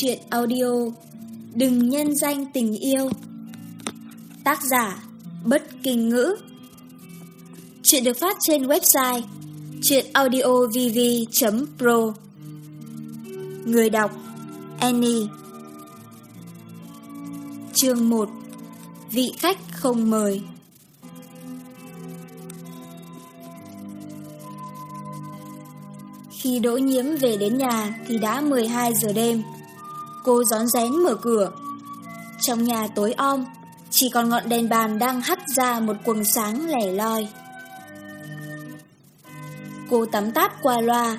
truyện audio Đừng nhân danh tình yêu. Tác giả, Bất Kinh Ngữ. Chuyện được phát trên website chuyệnaudiovv.pro Người đọc, Annie. Chương 1 Vị khách không mời. Khi Đỗ Nhiễm về đến nhà thì đã 12 giờ đêm. Cô gión rén mở cửa. Trong nhà tối om, chỉ còn ngọn đèn bàn đang hắt ra một quầng sáng lẻ loi. Cô tắm táp qua loa,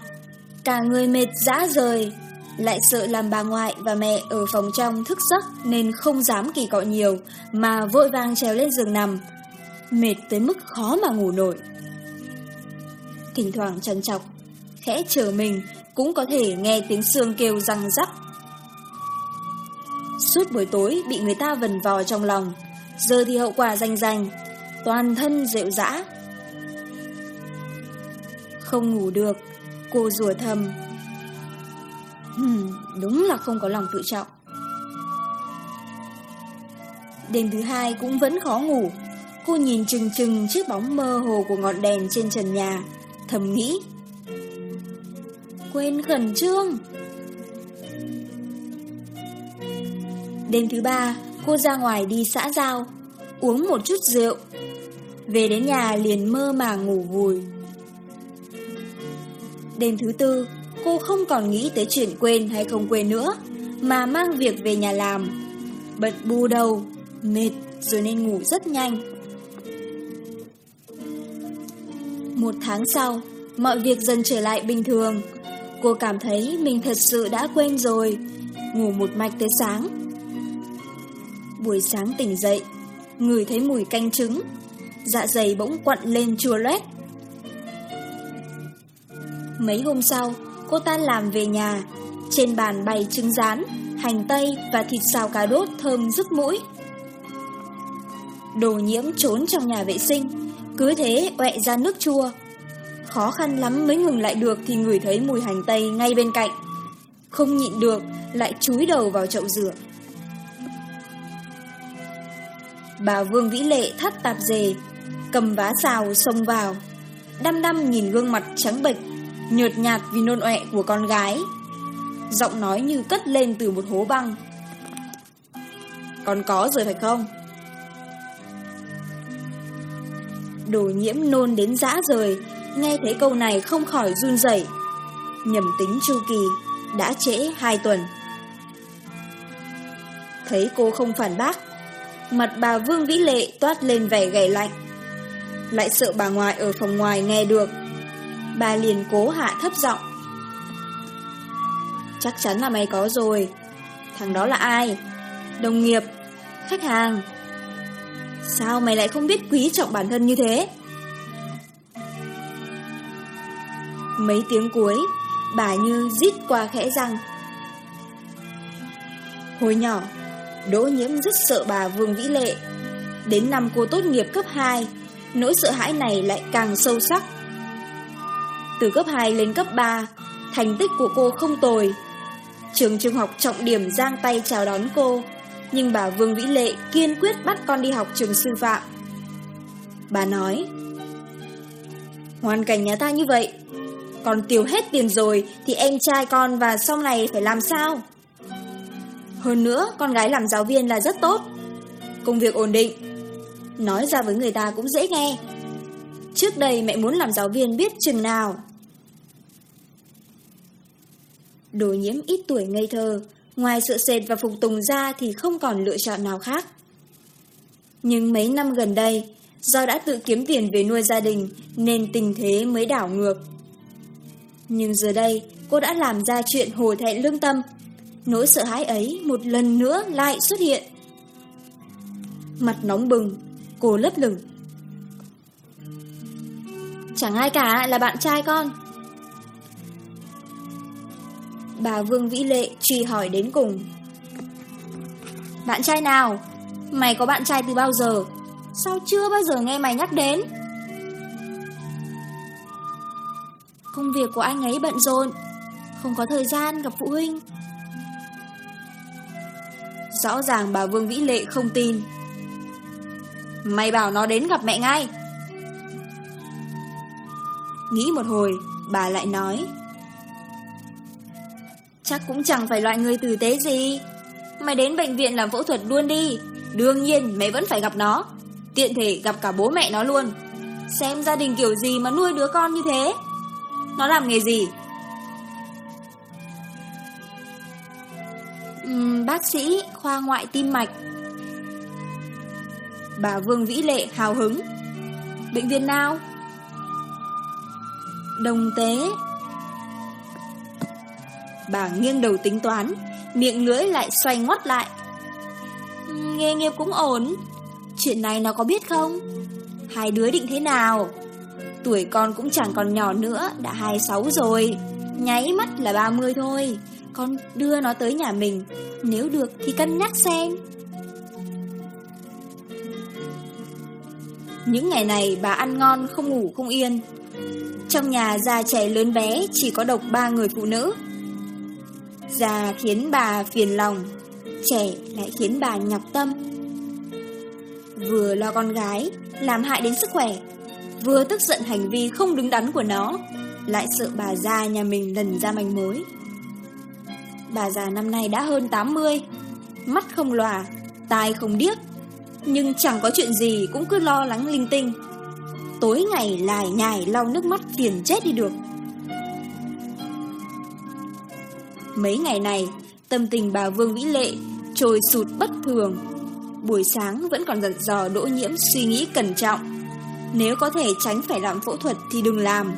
cả người mệt dã rời, lại sợ làm bà ngoại và mẹ ở phòng trong thức giấc nên không dám kỳ cọ nhiều mà vội vàng trèo lên giường nằm, mệt tới mức khó mà ngủ nổi. Thỉnh thoảng trần trọc, khẽ chờ mình cũng có thể nghe tiếng xương kêu răng rắc Suốt buổi tối bị người ta vần vò trong lòng. Giờ thì hậu quả danh danh Toàn thân rệu rã. Không ngủ được Cô rùa thầm. Hừm, Đúng là không có lòng tự trọng. Đêm thứ hai cũng vẫn khó ngủ. Cô nhìn chừng chừng chiếc bóng mơ hồ của ngọn đèn trên trần nhà Thầm nghĩ. Quên khẩn trương. Đêm thứ ba, cô ra ngoài đi xã giao, uống một chút rượu. Về đến nhà liền mơ mà ngủ vùi. Đêm thứ tư, cô không còn nghĩ tới chuyện quên hay không quên nữa, mà mang việc về nhà làm. bận bu đầu, mệt rồi nên ngủ rất nhanh. Một tháng sau, mọi việc dần trở lại bình thường. Cô cảm thấy mình thật sự đã quên rồi. Ngủ một mạch tới sáng, Buổi sáng tỉnh dậy, ngửi thấy mùi canh trứng, dạ dày bỗng quặn lên chua lét. Mấy hôm sau, cô ta làm về nhà, trên bàn bày trứng rán, hành tây và thịt xào cá đốt thơm rức mũi. Đồ nhiễm trốn trong nhà vệ sinh, cứ thế ọe ra nước chua. Khó khăn lắm mới ngừng lại được thì ngửi thấy mùi hành tây ngay bên cạnh. Không nhịn được, lại chúi đầu vào chậu rửa. Bà Vương Vĩ Lệ thắt tạp dề, cầm vá xào xông vào, đăm đăm nhìn gương mặt trắng bệch, nhợt nhạt vì nôn ọe của con gái. Giọng nói như cất lên từ một hố băng. Còn có rồi phải không? Đồ nhiễm nôn đến dã rời, nghe thấy câu này không khỏi run rẩy. Nhầm tính chu kỳ, đã trễ hai tuần. Thấy cô không phản bác, Mặt bà Vương Vĩ Lệ toát lên vẻ gầy lạnh. Lại sợ bà ngoại ở phòng ngoài nghe được. Bà liền cố hạ thấp giọng. Chắc chắn là mày có rồi. Thằng đó là ai? Đồng nghiệp, khách hàng. Sao mày lại không biết quý trọng bản thân như thế? Mấy tiếng cuối, bà như rít qua khẽ răng. Hồi nhỏ, Đỗ nhiễm rất sợ bà Vương Vĩ Lệ. Đến năm cô tốt nghiệp cấp 2, nỗi sợ hãi này lại càng sâu sắc. Từ cấp 2 lên cấp 3, thành tích của cô không tồi. Trường trung học trọng điểm giang tay chào đón cô, nhưng bà Vương Vĩ Lệ kiên quyết bắt con đi học trường sư phạm. Bà nói, Hoàn cảnh nhà ta như vậy, còn tiêu hết tiền rồi thì em trai con và sau này phải làm sao? Hơn nữa, con gái làm giáo viên là rất tốt. Công việc ổn định. Nói ra với người ta cũng dễ nghe. Trước đây mẹ muốn làm giáo viên biết chừng nào. Đồ nhiễm ít tuổi ngây thơ, ngoài sợ sệt và phục tùng ra thì không còn lựa chọn nào khác. Nhưng mấy năm gần đây, do đã tự kiếm tiền về nuôi gia đình nên tình thế mới đảo ngược. Nhưng giờ đây, cô đã làm ra chuyện hồ thẹn lương tâm Nỗi sợ hãi ấy một lần nữa lại xuất hiện. Mặt nóng bừng, cô lấp lửng. Chẳng ai cả là bạn trai con. Bà Vương Vĩ Lệ truy hỏi đến cùng. Bạn trai nào? Mày có bạn trai từ bao giờ? Sao chưa bao giờ nghe mày nhắc đến? Công việc của anh ấy bận rộn Không có thời gian gặp phụ huynh Rõ ràng bà Vương Vĩ Lệ không tin. Mày bảo nó đến gặp mẹ ngay. Nghĩ một hồi, Bà lại nói. Chắc cũng chẳng phải loại người tử tế gì. Mày đến bệnh viện làm phẫu thuật luôn đi. Đương nhiên, mày vẫn phải gặp nó. Tiện thể gặp cả bố mẹ nó luôn. Xem gia đình kiểu gì mà nuôi đứa con như thế. Nó làm nghề gì? bác sĩ khoa ngoại tim mạch. Bà Vương Vĩ Lệ hào hứng. Bệnh viện nào? Đồng tế. Bà nghiêng đầu tính toán, miệng lưỡi lại xoay ngót lại. Nghề nghiệp cũng ổn. Chuyện này nó có biết không? Hai đứa định thế nào? Tuổi con cũng chẳng còn nhỏ nữa, đã 26 rồi. Nháy mắt là 30 thôi con đưa nó tới nhà mình. Nếu được thì cân nhắc xem. Những ngày này bà ăn ngon, không ngủ, không yên. Trong nhà già trẻ lớn bé chỉ có độc ba người phụ nữ. Già khiến bà phiền lòng, Trẻ lại khiến bà nhọc tâm. Vừa lo con gái, Làm hại đến sức khỏe, Vừa tức giận hành vi không đứng đắn của nó, Lại sợ bà già nhà mình lần ra manh mối. Bà già năm nay đã hơn 80 Mắt không lòa, Tai không điếc. Nhưng chẳng có chuyện gì cũng cứ lo lắng linh tinh. Tối ngày lải nhải lau nước mắt phiền chết đi được. Mấy ngày này, Tâm tình bà Vương Vĩ Lệ Trồi sụt bất thường. Buổi sáng vẫn còn giật dò đỗ nhiễm suy nghĩ cẩn trọng. Nếu có thể tránh phải làm phẫu thuật thì đừng làm.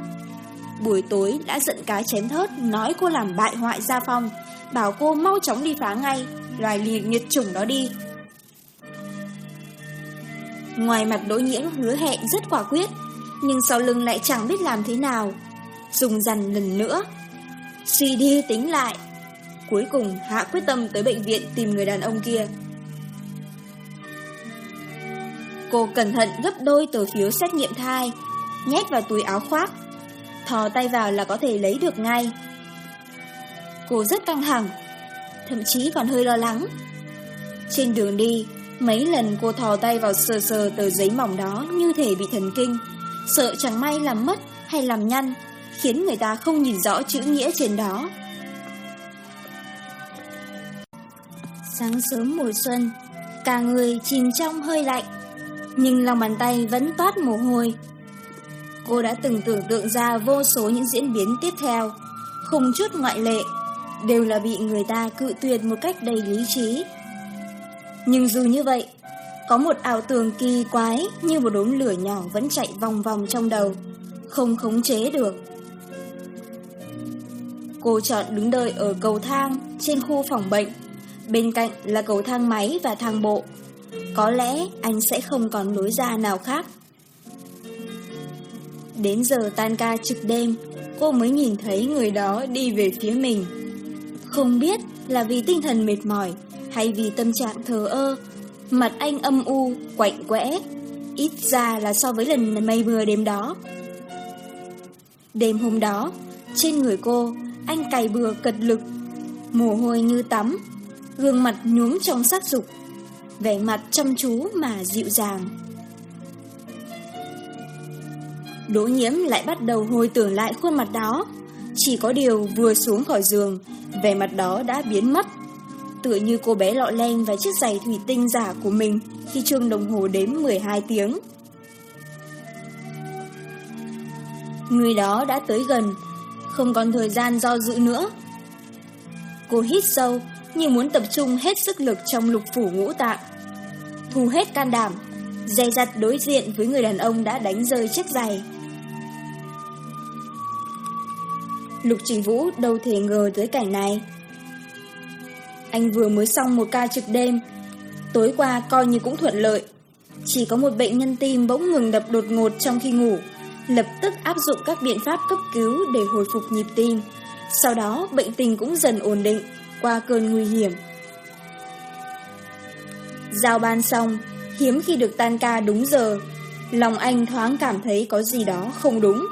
Buổi tối đã giận cá chén thớt, Nói cô làm bại hoại gia phong. Bảo cô mau chóng đi phá ngay, Loài liệt nhiệt chủng đó đi. Ngoài mặt đối nhiễm hứa hẹn rất quả quyết, Nhưng sau lưng lại chẳng biết làm thế nào, Dùng dằn lần nữa. Suy đi tính lại, Cuối cùng Hạ quyết tâm tới bệnh viện tìm người đàn ông kia. Cô cẩn thận gấp đôi tờ phiếu xét nghiệm thai, Nhét vào túi áo khoác, Thò tay vào là có thể lấy được ngay cô rất căng thẳng, thậm chí còn hơi lo lắng. Trên đường đi, mấy lần cô thò tay vào sờ sờ tờ giấy mỏng đó như thể bị thần kinh, sợ chẳng may làm mất hay làm nhăn, khiến người ta không nhìn rõ chữ nghĩa trên đó. Sáng sớm mùa xuân, cả người chìm trong hơi lạnh, nhưng lòng bàn tay vẫn toát mồ hôi. Cô đã từng tưởng tượng ra vô số những diễn biến tiếp theo, không chút ngoại lệ đều là bị người ta cự tuyệt một cách đầy lý trí. Nhưng dù như vậy, có một ảo tưởng kỳ quái như một đốm lửa nhỏ vẫn chạy vòng vòng trong đầu, không khống chế được. Cô chọn đứng đợi ở cầu thang trên khu phòng bệnh, bên cạnh là cầu thang máy và thang bộ. Có lẽ anh sẽ không còn lối ra nào khác. Đến giờ tan ca trực đêm, cô mới nhìn thấy người đó đi về phía mình. Không biết là vì tinh thần mệt mỏi hay vì tâm trạng thờ ơ, mặt anh âm u, quạnh quẽ, ít ra là so với lần mây mưa đêm đó. Đêm hôm đó, trên người cô, anh cày bừa cật lực, mồ hôi như tắm, gương mặt nhuốm trong sắc dục, vẻ mặt chăm chú mà dịu dàng. Đỗ nhiễm lại bắt đầu hồi tưởng lại khuôn mặt đó, chỉ có điều vừa xuống khỏi giường về mặt đó đã biến mất. Tựa như cô bé lọ len và chiếc giày thủy tinh giả của mình Khi chuông đồng hồ đếm 12 tiếng. Người đó đã tới gần, Không còn thời gian do dự nữa. Cô hít sâu, Như muốn tập trung hết sức lực trong lục phủ ngũ tạng. Thu hết can đảm, Dè dặt đối diện với người đàn ông đã đánh rơi chiếc giày. Lục Trình Vũ đâu thể ngờ tới cảnh này. Anh vừa mới xong một ca trực đêm, tối qua coi như cũng thuận lợi. Chỉ có một bệnh nhân tim bỗng ngừng đập đột ngột trong khi ngủ, lập tức áp dụng các biện pháp cấp cứu để hồi phục nhịp tim. Sau đó bệnh tình cũng dần ổn định, qua cơn nguy hiểm. Giao ban xong, hiếm khi được tan ca đúng giờ, lòng anh thoáng cảm thấy có gì đó không đúng.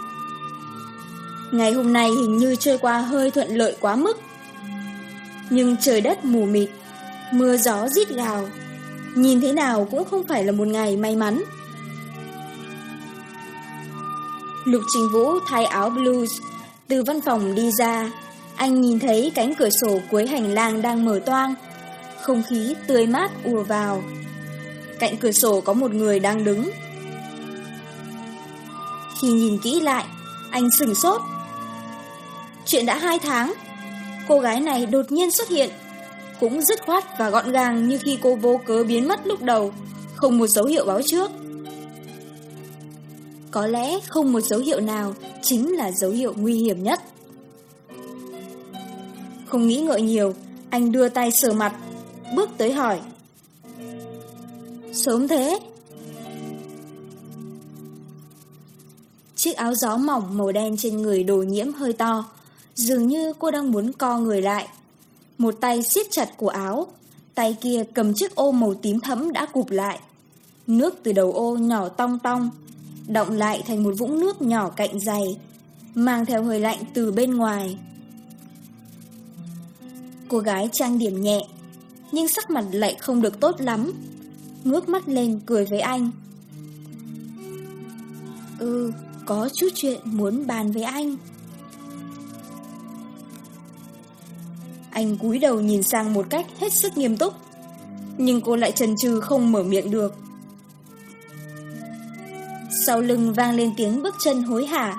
Ngày hôm nay hình như trôi qua hơi thuận lợi quá mức. Nhưng trời đất mù mịt, mưa gió rít gào, nhìn thế nào cũng không phải là một ngày may mắn. Lục Trình Vũ thay áo blues, từ văn phòng đi ra, anh nhìn thấy cánh cửa sổ cuối hành lang đang mở toang, không khí tươi mát ùa vào. Cạnh cửa sổ có một người đang đứng. Khi nhìn kỹ lại, anh sừng sốt Chuyện đã hai tháng, cô gái này đột nhiên xuất hiện, cũng dứt khoát và gọn gàng như khi cô vô cớ biến mất lúc đầu, không một dấu hiệu báo trước. Có lẽ không một dấu hiệu nào chính là dấu hiệu nguy hiểm nhất. Không nghĩ ngợi nhiều, anh đưa tay sờ mặt, bước tới hỏi. Sớm thế? Chiếc áo gió mỏng màu đen trên người đồ nhiễm hơi to, Dường như cô đang muốn co người lại. Một tay siết chặt cổ áo, tay kia cầm chiếc ô màu tím thẫm đã cụp lại. Nước từ đầu ô nhỏ tong tong, động lại thành một vũng nước nhỏ cạnh dày, mang theo hơi lạnh từ bên ngoài. Cô gái trang điểm nhẹ, nhưng sắc mặt lại không được tốt lắm. Ngước mắt lên cười với anh. Ừ, có chút chuyện muốn bàn với anh. Anh cúi đầu nhìn sang một cách hết sức nghiêm túc. Nhưng cô lại chần chừ không mở miệng được. Sau lưng vang lên tiếng bước chân hối hả.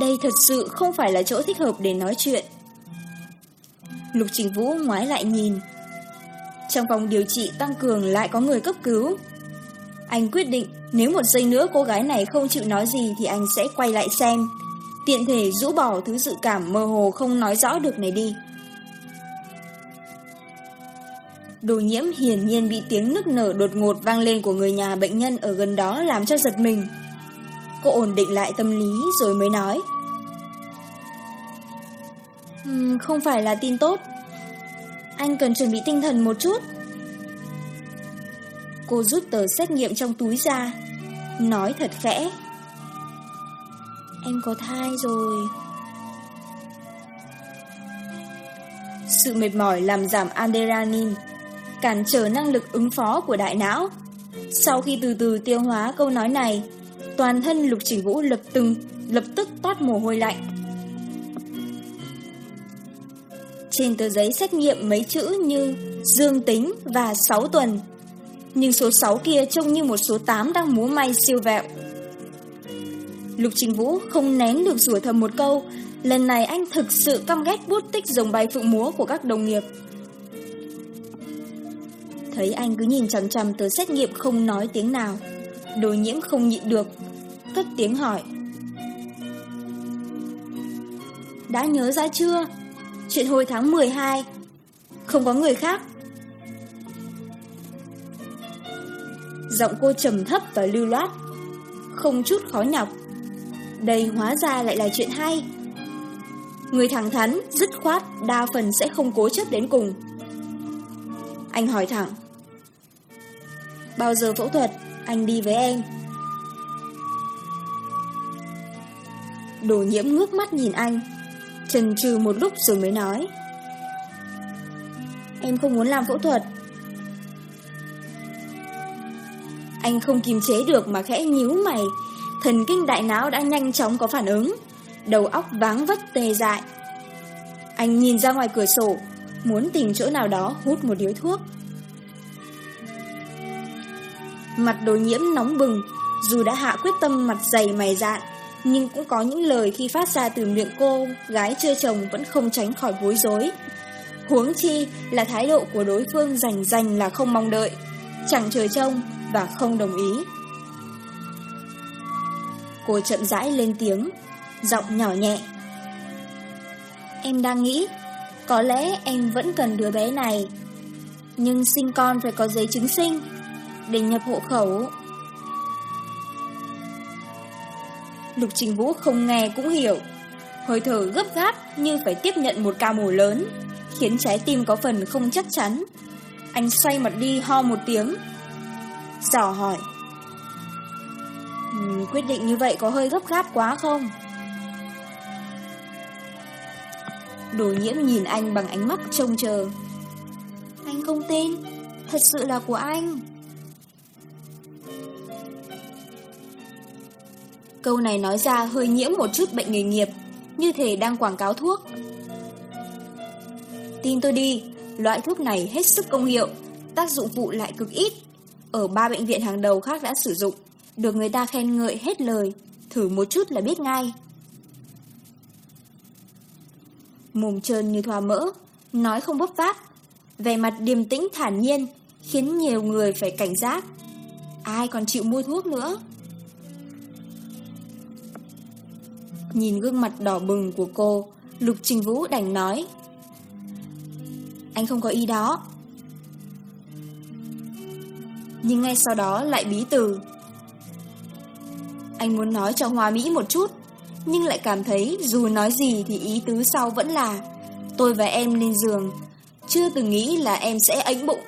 Đây thật sự không phải là chỗ thích hợp để nói chuyện. Lục Trình Vũ ngoái lại nhìn. Trong phòng điều trị tăng cường lại có người cấp cứu. Anh quyết định nếu một giây nữa cô gái này không chịu nói gì Thì anh sẽ quay lại xem. Tiện thể rũ bỏ thứ dự cảm mơ hồ không nói rõ được này đi. Đồ nhiễm hiển nhiên bị tiếng nức nở đột ngột vang lên của người nhà bệnh nhân ở gần đó làm cho giật mình. Cô ổn định lại tâm lý rồi mới nói. Um, không phải là tin tốt. Anh cần chuẩn bị tinh thần một chút. Cô rút tờ xét nghiệm trong túi ra, nói thật khẽ. Em có thai rồi. Sự mệt mỏi làm giảm adrenaline cản trở năng lực ứng phó của đại não. Sau khi từ từ tiêu hóa câu nói này, toàn thân Lục Trình Vũ lập từng lập tức toát mồ hôi lạnh. Trên tờ giấy xét nghiệm mấy chữ như dương tính và 6 tuần, nhưng số 6 kia trông như một số 8 đang múa may siêu vẹo. Lục Trình Vũ không nén được rủa thầm một câu, lần này anh thực sự căm ghét bút tích rồng bay phượng múa của các đồng nghiệp thấy anh cứ nhìn chằm chằm tới xét nghiệm không nói tiếng nào. Đồ nhiễm không nhịn được, cất tiếng hỏi. Đã nhớ ra chưa? Chuyện hồi tháng 12, không có người khác. Giọng cô trầm thấp và lưu loát, không chút khó nhọc. Đây hóa ra lại là chuyện hay. Người thẳng thắn, dứt khoát, đa phần sẽ không cố chấp đến cùng. Anh hỏi thẳng. Bao giờ phẫu thuật, anh đi với em. Đồ nhiễm ngước mắt nhìn anh, chần trừ một lúc rồi mới nói. Em không muốn làm phẫu thuật. Anh không kiềm chế được mà khẽ nhíu mày, thần kinh đại não đã nhanh chóng có phản ứng, đầu óc váng vất tê dại. Anh nhìn ra ngoài cửa sổ, muốn tìm chỗ nào đó hút một điếu thuốc. Mặt đồ nhiễm nóng bừng, dù đã hạ quyết tâm mặt dày mày dạn, nhưng cũng có những lời khi phát ra từ miệng cô, gái chưa chồng vẫn không tránh khỏi bối rối. Huống chi là thái độ của đối phương rành rành là không mong đợi, chẳng chờ trông và không đồng ý. Cô chậm rãi lên tiếng, giọng nhỏ nhẹ. Em đang nghĩ, có lẽ em vẫn cần đứa bé này, nhưng sinh con phải có giấy chứng sinh để nhập hộ khẩu. Lục Trình Vũ không nghe cũng hiểu, hơi thở gấp gáp như phải tiếp nhận một ca mổ lớn, khiến trái tim có phần không chắc chắn. Anh xoay mặt đi ho một tiếng, dò hỏi. Quyết định như vậy có hơi gấp gáp quá không? Đồ nhiễm nhìn anh bằng ánh mắt trông chờ. Anh không tin, thật sự là của anh. Câu này nói ra hơi nhiễm một chút bệnh nghề nghiệp, như thể đang quảng cáo thuốc. Tin tôi đi, loại thuốc này hết sức công hiệu, tác dụng phụ lại cực ít. Ở ba bệnh viện hàng đầu khác đã sử dụng, được người ta khen ngợi hết lời, thử một chút là biết ngay. Mồm trơn như thoa mỡ, nói không bốc phát vẻ mặt điềm tĩnh thản nhiên, khiến nhiều người phải cảnh giác. Ai còn chịu mua thuốc nữa? Nhìn gương mặt đỏ bừng của cô, Lục Trình Vũ đành nói. Anh không có ý đó. Nhưng ngay sau đó lại bí từ. Anh muốn nói cho Hoa Mỹ một chút, nhưng lại cảm thấy dù nói gì thì ý tứ sau vẫn là tôi và em lên giường. Chưa từng nghĩ là em sẽ ánh bụng.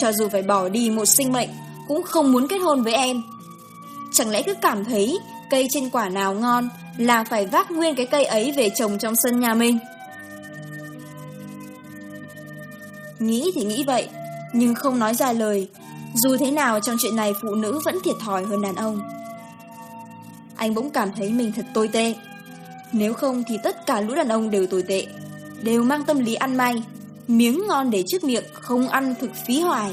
Cho dù phải bỏ đi một sinh mệnh, cũng không muốn kết hôn với em. Chẳng lẽ cứ cảm thấy Cây trên quả nào ngon là phải vác nguyên cái cây ấy về trồng trong sân nhà mình. Nghĩ thì nghĩ vậy, nhưng không nói ra lời. Dù thế nào trong chuyện này phụ nữ vẫn thiệt thòi hơn đàn ông. Anh bỗng cảm thấy mình thật tồi tệ. Nếu không thì tất cả lũ đàn ông đều tồi tệ, đều mang tâm lý ăn may. Miếng ngon để trước miệng, không ăn thực phí hoài.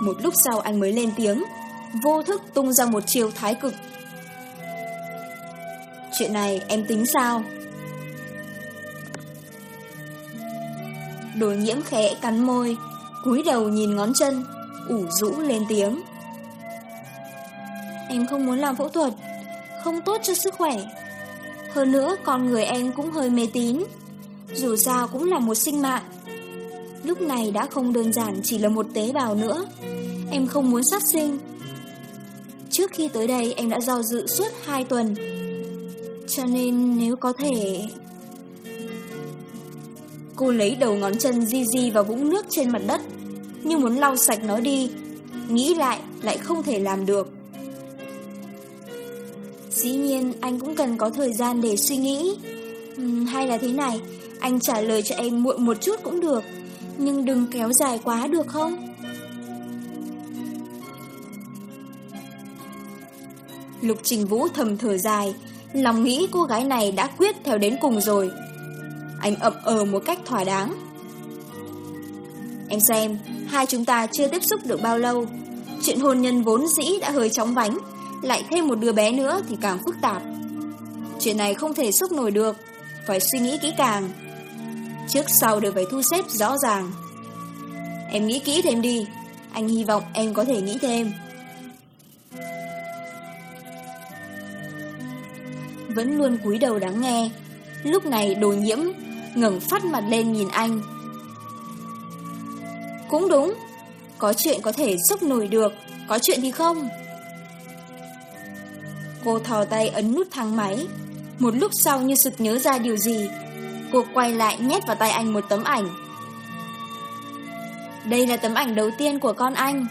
Một lúc sau anh mới lên tiếng vô thức tung ra một chiều thái cực. Chuyện này em tính sao? Đồ nhiễm khẽ cắn môi, cúi đầu nhìn ngón chân, ủ rũ lên tiếng. Em không muốn làm phẫu thuật, không tốt cho sức khỏe. Hơn nữa con người em cũng hơi mê tín, dù sao cũng là một sinh mạng. Lúc này đã không đơn giản chỉ là một tế bào nữa. Em không muốn sát sinh, trước khi tới đây em đã giao dự suốt 2 tuần. Cho nên nếu có thể... Cô lấy đầu ngón chân di di vào vũng nước trên mặt đất, nhưng muốn lau sạch nó đi, nghĩ lại lại không thể làm được. Dĩ nhiên anh cũng cần có thời gian để suy nghĩ. Uhm, hay là thế này, anh trả lời cho em muộn một chút cũng được, nhưng đừng kéo dài quá được không? Lục Trình Vũ thầm thở dài, lòng nghĩ cô gái này đã quyết theo đến cùng rồi. Anh ậm ờ một cách thỏa đáng. Em xem, hai chúng ta chưa tiếp xúc được bao lâu. Chuyện hôn nhân vốn dĩ đã hơi chóng vánh, lại thêm một đứa bé nữa thì càng phức tạp. Chuyện này không thể xúc nổi được, phải suy nghĩ kỹ càng. Trước sau đều phải thu xếp rõ ràng. Em nghĩ kỹ thêm đi, anh hy vọng em có thể nghĩ thêm. vẫn luôn cúi đầu lắng nghe. Lúc này đồ nhiễm ngẩng phát mặt lên nhìn anh. Cũng đúng, có chuyện có thể xúc nổi được, có chuyện thì không? Cô thò tay ấn nút thang máy, một lúc sau như sực nhớ ra điều gì, cô quay lại nhét vào tay anh một tấm ảnh. Đây là tấm ảnh đầu tiên của con anh.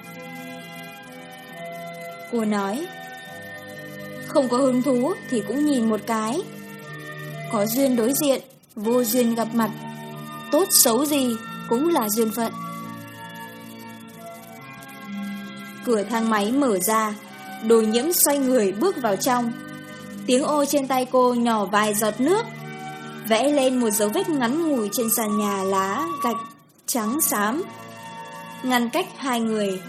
Cô nói, không có hứng thú thì cũng nhìn một cái. Có duyên đối diện, vô duyên gặp mặt. Tốt xấu gì cũng là duyên phận. Cửa thang máy mở ra, đồ nhiễm xoay người bước vào trong. Tiếng ô trên tay cô nhỏ vài giọt nước, vẽ lên một dấu vết ngắn ngủi trên sàn nhà lá, gạch, trắng xám. Ngăn cách hai người,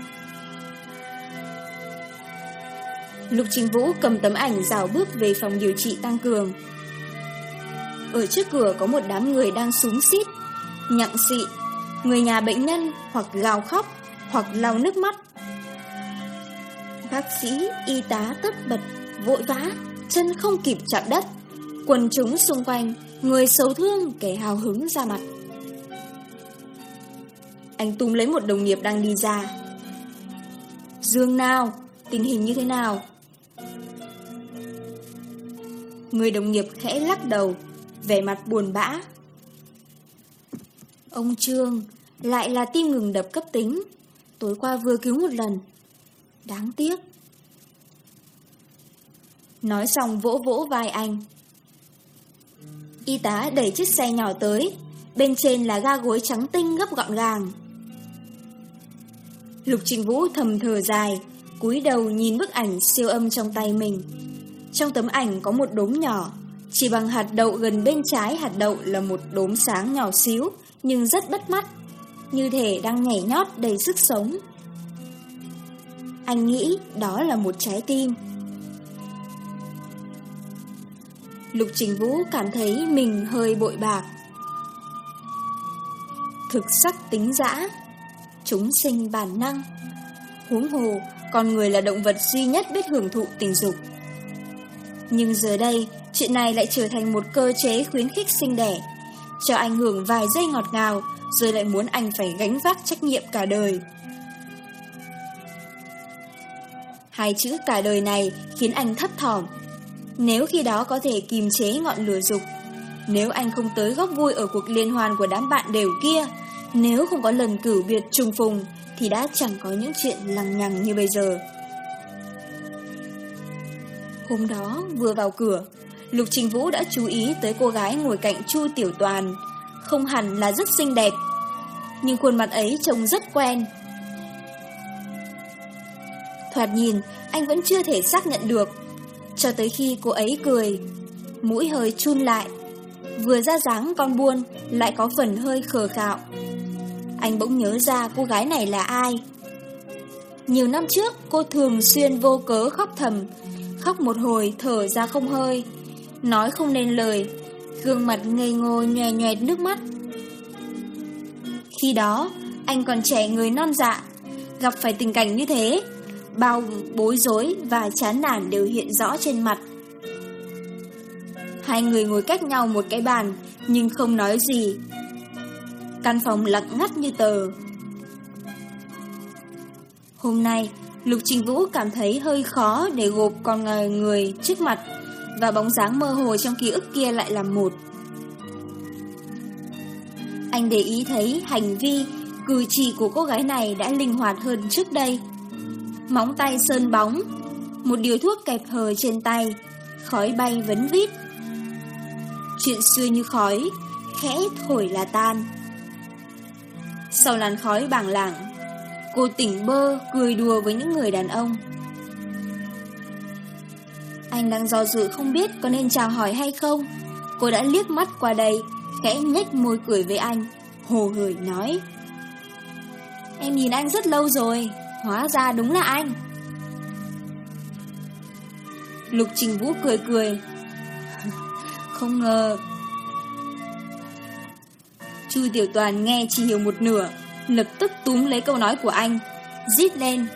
Lục Trình Vũ cầm tấm ảnh rào bước về phòng điều trị tăng cường. Ở trước cửa có một đám người đang súng xít, nhặng xị, người nhà bệnh nhân hoặc gào khóc hoặc lau nước mắt. Bác sĩ, y tá tất bật, vội vã, chân không kịp chạm đất. Quần chúng xung quanh, người xấu thương kẻ hào hứng ra mặt. Anh túm lấy một đồng nghiệp đang đi ra. Dương nào, tình hình như thế nào? Người đồng nghiệp khẽ lắc đầu, vẻ mặt buồn bã. Ông Trương, lại là tim ngừng đập cấp tính. Tối qua vừa cứu một lần. Đáng tiếc. Nói xong vỗ vỗ vai anh. Y tá đẩy chiếc xe nhỏ tới, bên trên là ga gối trắng tinh gấp gọn gàng. Lục Trình Vũ thầm thở dài, cúi đầu nhìn bức ảnh siêu âm trong tay mình. Trong tấm ảnh có một đốm nhỏ, chỉ bằng hạt đậu gần bên trái hạt đậu là một đốm sáng nhỏ xíu, nhưng rất bắt mắt, như thể đang nhảy nhót đầy sức sống. Anh nghĩ đó là một trái tim. Lục Trình Vũ cảm thấy mình hơi bội bạc. Thực sắc tính dã, chúng sinh bản năng. Huống hồ, con người là động vật duy nhất biết hưởng thụ tình dục. Nhưng giờ đây, chuyện này lại trở thành một cơ chế khuyến khích sinh đẻ. Cho anh hưởng vài giây ngọt ngào, rồi lại muốn anh phải gánh vác trách nhiệm cả đời. Hai chữ cả đời này khiến anh thấp thỏm. Nếu khi đó có thể kìm chế ngọn lửa dục, nếu anh không tới góp vui ở cuộc liên hoan của đám bạn đều kia, nếu không có lần cử biệt trùng phùng, thì đã chẳng có những chuyện lằng nhằng như bây giờ. Hôm đó vừa vào cửa. Lục Trình Vũ đã chú ý tới cô gái ngồi cạnh Chu Tiểu Toàn. Không hẳn là rất xinh đẹp, Nhưng khuôn mặt ấy trông rất quen. Thoạt nhìn, anh vẫn chưa thể xác nhận được. Cho tới khi cô ấy cười, Mũi hơi chun lại. Vừa ra dáng con buôn, Lại có phần hơi khờ khạo. Anh bỗng nhớ ra cô gái này là ai. Nhiều năm trước, cô thường xuyên vô cớ khóc thầm khóc một hồi thở ra không hơi, nói không nên lời, gương mặt ngây ngô nhòe nhòe nước mắt. Khi đó, anh còn trẻ người non dạ, gặp phải tình cảnh như thế, bao bối rối và chán nản đều hiện rõ trên mặt. Hai người ngồi cách nhau một cái bàn, nhưng không nói gì. Căn phòng lặng ngắt như tờ. Hôm nay, Lục Trình Vũ cảm thấy hơi khó để gộp con ờ, người trước mặt và bóng dáng mơ hồ trong ký ức kia lại là một. Anh để ý thấy hành vi, cử chỉ của cô gái này đã linh hoạt hơn trước đây. Móng tay sơn bóng, một điều thuốc kẹp hờ trên tay, khói bay vấn vít. Chuyện xưa như khói, khẽ thổi là tan. Sau làn khói bảng lảng Cô tỉnh bơ, cười đùa với những người đàn ông. Anh đang do dự không biết có nên chào hỏi hay không. Cô đã liếc mắt qua đây, khẽ nhếch môi cười với anh, hồ hởi nói. Em nhìn anh rất lâu rồi, hóa ra đúng là anh. Lục Trình Vũ cười cười. không ngờ. Chu Tiểu Toàn nghe chỉ hiểu một nửa, lập tức túm lấy câu nói của anh, rít lên.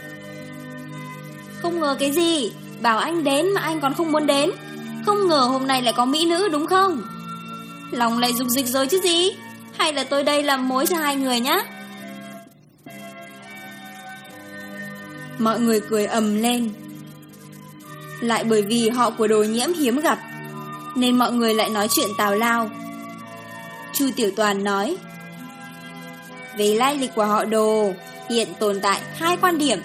Không ngờ cái gì, bảo anh đến mà anh còn không muốn đến. Không ngờ hôm nay lại có mỹ nữ đúng không? Lòng lại dục dịch rồi chứ gì? Hay là tôi đây làm mối cho hai người nhá? Mọi người cười ầm lên. Lại bởi vì họ của đồ nhiễm hiếm gặp, nên mọi người lại nói chuyện tào lao. Chu Tiểu Toàn nói, về lai lịch của họ đồ. Hiện tồn tại hai quan điểm.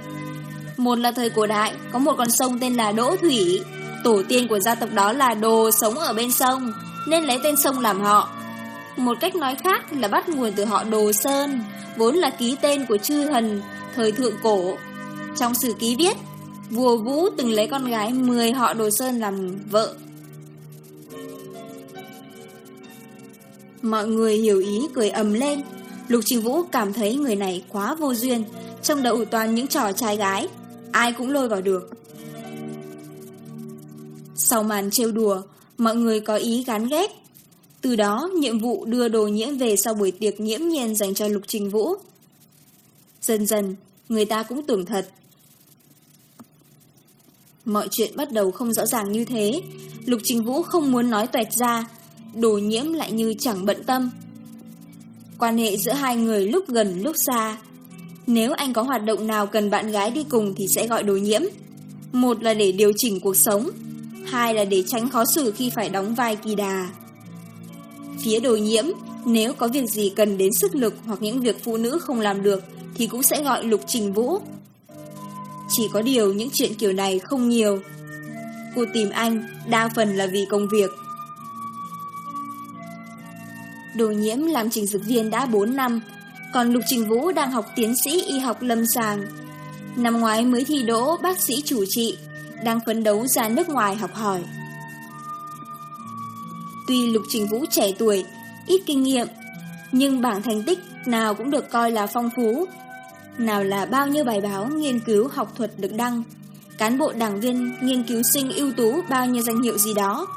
Một là thời cổ đại, có một con sông tên là Đỗ Thủy. Tổ tiên của gia tộc đó là đồ sống ở bên sông, nên lấy tên sông làm họ. Một cách nói khác là bắt nguồn từ họ Đồ Sơn, vốn là ký tên của chư hần, thời thượng cổ. Trong sử ký viết, vua Vũ từng lấy con gái 10 họ Đồ Sơn làm vợ. Mọi người hiểu ý cười ầm lên. Lục Trình Vũ cảm thấy người này quá vô duyên, trong đầu toàn những trò trai gái, ai cũng lôi vào được. Sau màn trêu đùa, mọi người có ý gán ghét. Từ đó, nhiệm vụ đưa đồ nhiễm về sau buổi tiệc nhiễm nhiên dành cho Lục Trình Vũ. Dần dần, người ta cũng tưởng thật. Mọi chuyện bắt đầu không rõ ràng như thế, Lục Trình Vũ không muốn nói tuẹt ra, đồ nhiễm lại như chẳng bận tâm quan hệ giữa hai người lúc gần lúc xa. Nếu anh có hoạt động nào cần bạn gái đi cùng thì sẽ gọi đồ nhiễm. Một là để điều chỉnh cuộc sống, hai là để tránh khó xử khi phải đóng vai kỳ đà. Phía đồ nhiễm, nếu có việc gì cần đến sức lực hoặc những việc phụ nữ không làm được thì cũng sẽ gọi Lục Trình Vũ. Chỉ có điều những chuyện kiểu này không nhiều. Cô tìm anh đa phần là vì công việc. Đồ nhiễm làm trình dược viên đã 4 năm, còn Lục Trình Vũ đang học tiến sĩ y học lâm sàng. Năm ngoái mới thi đỗ bác sĩ chủ trị, đang phấn đấu ra nước ngoài học hỏi. Tuy Lục Trình Vũ trẻ tuổi, ít kinh nghiệm, nhưng bảng thành tích nào cũng được coi là phong phú. Nào là bao nhiêu bài báo nghiên cứu học thuật được đăng, cán bộ đảng viên nghiên cứu sinh ưu tú bao nhiêu danh hiệu gì đó,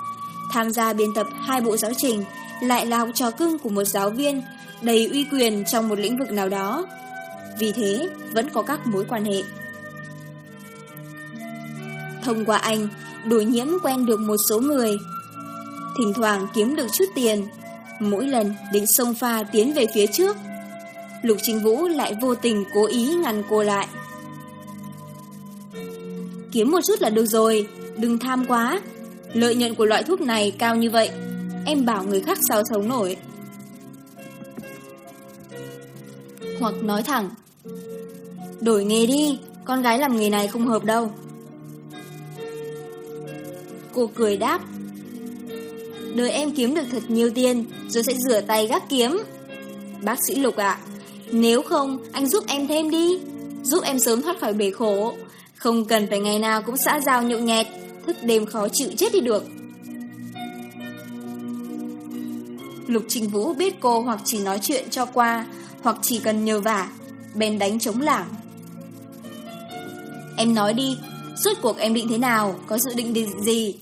tham gia biên tập hai bộ giáo trình lại là học trò cưng của một giáo viên đầy uy quyền trong một lĩnh vực nào đó. Vì thế, vẫn có các mối quan hệ. Thông qua anh, đối nhiễm quen được một số người. Thỉnh thoảng kiếm được chút tiền, mỗi lần định sông pha tiến về phía trước. Lục Trình Vũ lại vô tình cố ý ngăn cô lại. Kiếm một chút là được rồi, đừng tham quá. Lợi nhuận của loại thuốc này cao như vậy Em bảo người khác sao sống nổi. Hoặc nói thẳng, Đổi nghề đi, Con gái làm nghề này không hợp đâu. Cô cười đáp, Đời em kiếm được thật nhiều tiền, Rồi sẽ rửa tay gác kiếm. Bác sĩ Lục ạ, Nếu không, anh giúp em thêm đi, Giúp em sớm thoát khỏi bể khổ. Không cần phải ngày nào cũng xã giao nhộn nhẹt, Thức đêm khó chịu chết đi được. Lục Trình Vũ biết cô hoặc chỉ nói chuyện cho qua, hoặc chỉ cần nhờ vả, bèn đánh chống lảng. Em nói đi, suốt cuộc em định thế nào, có dự định gì?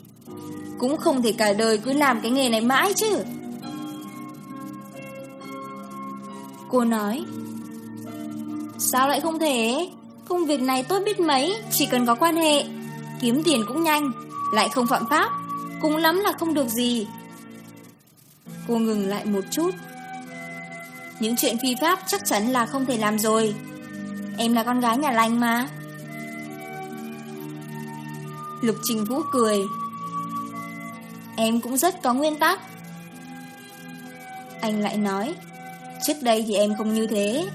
Cũng không thể cả đời cứ làm cái nghề này mãi chứ. Cô nói, sao lại không thể? Công việc này tốt biết mấy, chỉ cần có quan hệ, kiếm tiền cũng nhanh, lại không phạm pháp, cùng lắm là không được gì, Cô ngừng lại một chút. Những chuyện phi pháp chắc chắn là không thể làm rồi. Em là con gái nhà lành mà. Lục Trình Vũ cười. Em cũng rất có nguyên tắc. Anh lại nói, Trước đây thì em không như thế.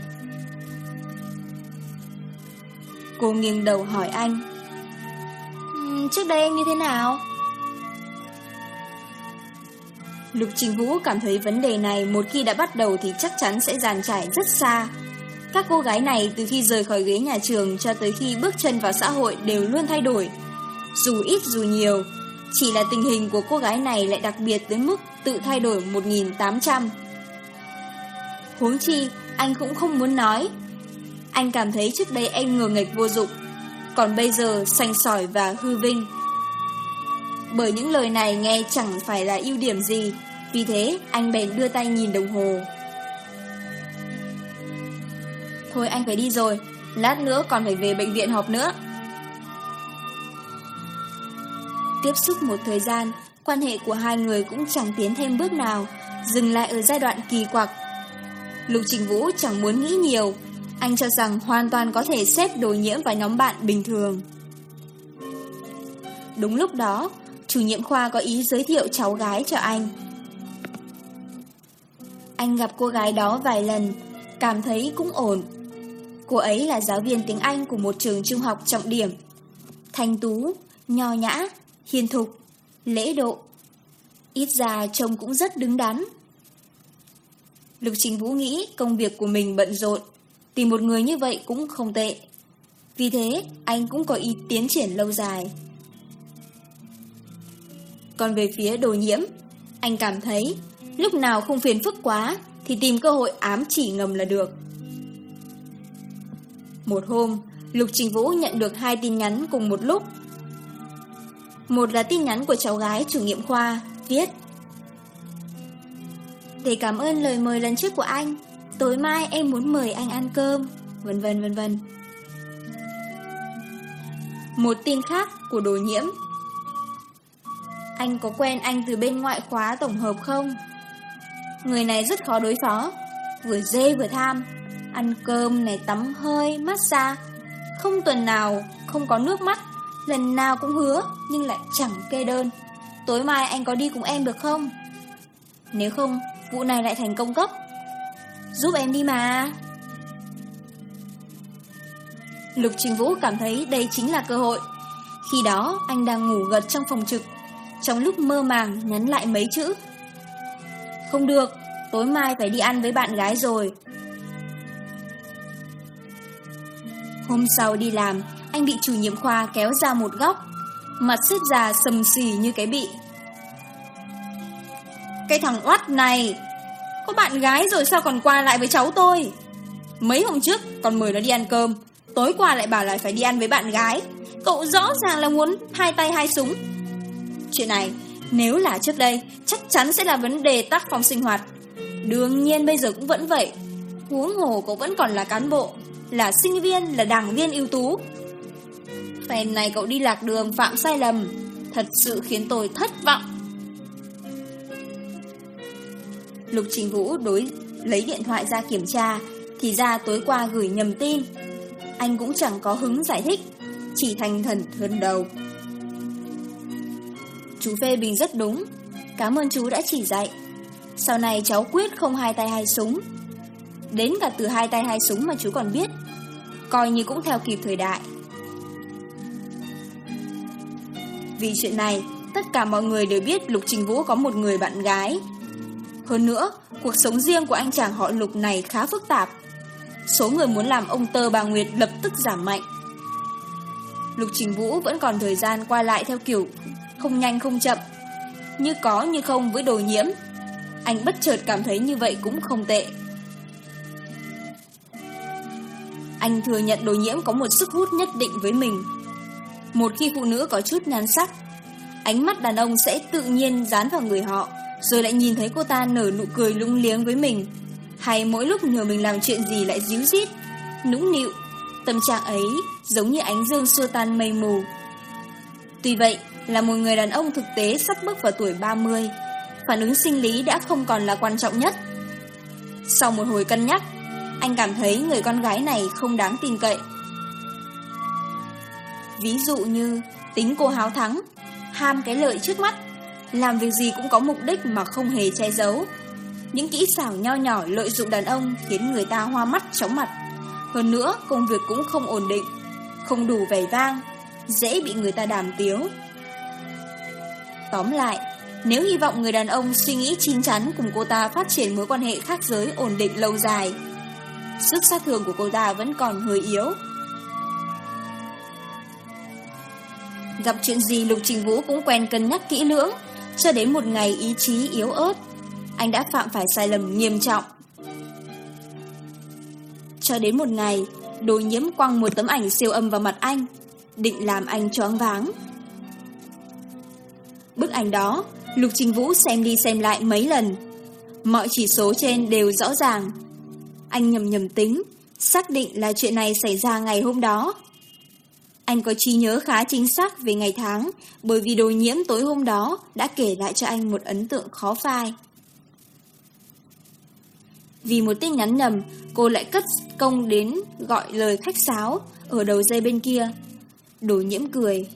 Cô nghiêng đầu hỏi anh Trước đây em như thế nào? Lục Trình Vũ cảm thấy vấn đề này một khi đã bắt đầu thì chắc chắn sẽ dàn trải rất xa. Các cô gái này từ khi rời khỏi ghế nhà trường cho tới khi bước chân vào xã hội đều luôn thay đổi. Dù ít dù nhiều, chỉ là tình hình của cô gái này lại đặc biệt tới mức tự thay đổi 1.800. Huống chi, anh cũng không muốn nói. Anh cảm thấy trước đây em ngừa nghịch vô dụng, còn bây giờ xanh sỏi và hư vinh. Bởi những lời này nghe chẳng phải là ưu điểm gì. Vì thế, anh bèn đưa tay nhìn đồng hồ. Thôi anh phải đi rồi, Lát nữa còn phải về bệnh viện họp nữa. Tiếp xúc một thời gian, Quan hệ của hai người cũng chẳng tiến thêm bước nào, Dừng lại ở giai đoạn kỳ quặc. Lục Trình Vũ chẳng muốn nghĩ nhiều, Anh cho rằng hoàn toàn có thể xếp đồ nhiễm vào nhóm bạn bình thường. Đúng lúc đó Chủ nhiệm khoa có ý giới thiệu cháu gái cho anh. Anh gặp cô gái đó vài lần, cảm thấy cũng ổn. Cô ấy là giáo viên tiếng Anh của một trường trung học trọng điểm. Thanh tú, nho nhã, hiền thục, lễ độ. Ít ra trông cũng rất đứng đắn. Lục Trình Vũ nghĩ công việc của mình bận rộn, tìm một người như vậy cũng không tệ. Vì thế, anh cũng có ý tiến triển lâu dài. Còn về phía đồ nhiễm, anh cảm thấy lúc nào không phiền phức quá thì tìm cơ hội ám chỉ ngầm là được. Một hôm, Lục Trình Vũ nhận được hai tin nhắn cùng một lúc. Một là tin nhắn của cháu gái chủ nhiệm khoa, viết Để cảm ơn lời mời lần trước của anh, tối mai em muốn mời anh ăn cơm, vân vân vân vân. Một tin khác của đồ nhiễm anh có quen anh từ bên ngoại khóa tổng hợp không? Người này rất khó đối phó. Vừa dê vừa tham. Ăn cơm này tắm hơi, massage. Không tuần nào không có nước mắt. Lần nào cũng hứa Nhưng lại chẳng kê đơn. Tối mai anh có đi cùng em được không? Nếu không, vụ này lại thành công cấp Giúp em đi mà. Lục Trình Vũ cảm thấy đây chính là cơ hội. Khi đó anh đang ngủ gật trong phòng trực trong lúc mơ màng nhắn lại mấy chữ. Không được, tối mai phải đi ăn với bạn gái rồi. Hôm sau đi làm, anh bị chủ nhiệm khoa kéo ra một góc, mặt xếp già sầm xì như cái bị. Cái thằng oắt này, có bạn gái rồi sao còn qua lại với cháu tôi? Mấy hôm trước còn mời nó đi ăn cơm, tối qua lại bảo là phải đi ăn với bạn gái. Cậu rõ ràng là muốn hai tay hai súng, Chuyện này, nếu là trước đây, chắc chắn sẽ là vấn đề tác phòng sinh hoạt. Đương nhiên bây giờ cũng vẫn vậy. Huống hồ cậu vẫn còn là cán bộ, là sinh viên, là đảng viên ưu tú. Phèn này cậu đi lạc đường phạm sai lầm, thật sự khiến tôi thất vọng. Lục Trình Vũ đối lấy điện thoại ra kiểm tra, thì ra tối qua gửi nhầm tin. Anh cũng chẳng có hứng giải thích, chỉ thành thần thuần đầu chú phê bình rất đúng. Cảm ơn chú đã chỉ dạy. Sau này cháu quyết không hai tay hai súng. Đến cả từ hai tay hai súng mà chú còn biết, Coi như cũng theo kịp thời đại. Vì chuyện này, Tất cả mọi người đều biết Lục Trình Vũ có một người bạn gái. Hơn nữa, Cuộc sống riêng của anh chàng họ Lục này khá phức tạp. Số người muốn làm ông tơ bà Nguyệt lập tức giảm mạnh. Lục Trình Vũ vẫn còn thời gian qua lại theo kiểu không nhanh không chậm, như có như không với đồ nhiễm. Anh bất chợt cảm thấy như vậy cũng không tệ. Anh thừa nhận đồ nhiễm có một sức hút nhất định với mình. Một khi phụ nữ có chút nhan sắc, ánh mắt đàn ông sẽ tự nhiên dán vào người họ, rồi lại nhìn thấy cô ta nở nụ cười lung liếng với mình. Hay mỗi lúc nhờ mình làm chuyện gì lại díu dít, nũng nịu. Tâm trạng ấy giống như ánh dương xua tan mây mù. Tuy vậy, là một người đàn ông thực tế sắp bước vào tuổi 30, phản ứng sinh lý đã không còn là quan trọng nhất. Sau một hồi cân nhắc, anh cảm thấy người con gái này không đáng tin cậy. Ví dụ như tính cô háo thắng, ham cái lợi trước mắt, làm việc gì cũng có mục đích mà không hề che giấu. Những kỹ xảo nho nhỏ lợi dụng đàn ông khiến người ta hoa mắt chóng mặt. Hơn nữa, công việc cũng không ổn định, không đủ vẻ vang, dễ bị người ta đàm tiếu. Tóm lại, nếu hy vọng người đàn ông suy nghĩ chín chắn cùng cô ta phát triển mối quan hệ khác giới ổn định lâu dài, sức sát thương của cô ta vẫn còn hơi yếu. Gặp chuyện gì Lục Trình Vũ cũng quen cân nhắc kỹ lưỡng, cho đến một ngày ý chí yếu ớt, anh đã phạm phải sai lầm nghiêm trọng. Cho đến một ngày, đối nhiễm quăng một tấm ảnh siêu âm vào mặt anh, định làm anh choáng váng ảnh đó, Lục Trình Vũ xem đi xem lại mấy lần. Mọi chỉ số trên đều rõ ràng. Anh nhầm nhầm tính, xác định là chuyện này xảy ra ngày hôm đó. Anh có trí nhớ khá chính xác về ngày tháng bởi vì đồ nhiễm tối hôm đó đã kể lại cho anh một ấn tượng khó phai. Vì một tin nhắn nhầm, cô lại cất công đến gọi lời khách sáo ở đầu dây bên kia. Đồ nhiễm cười.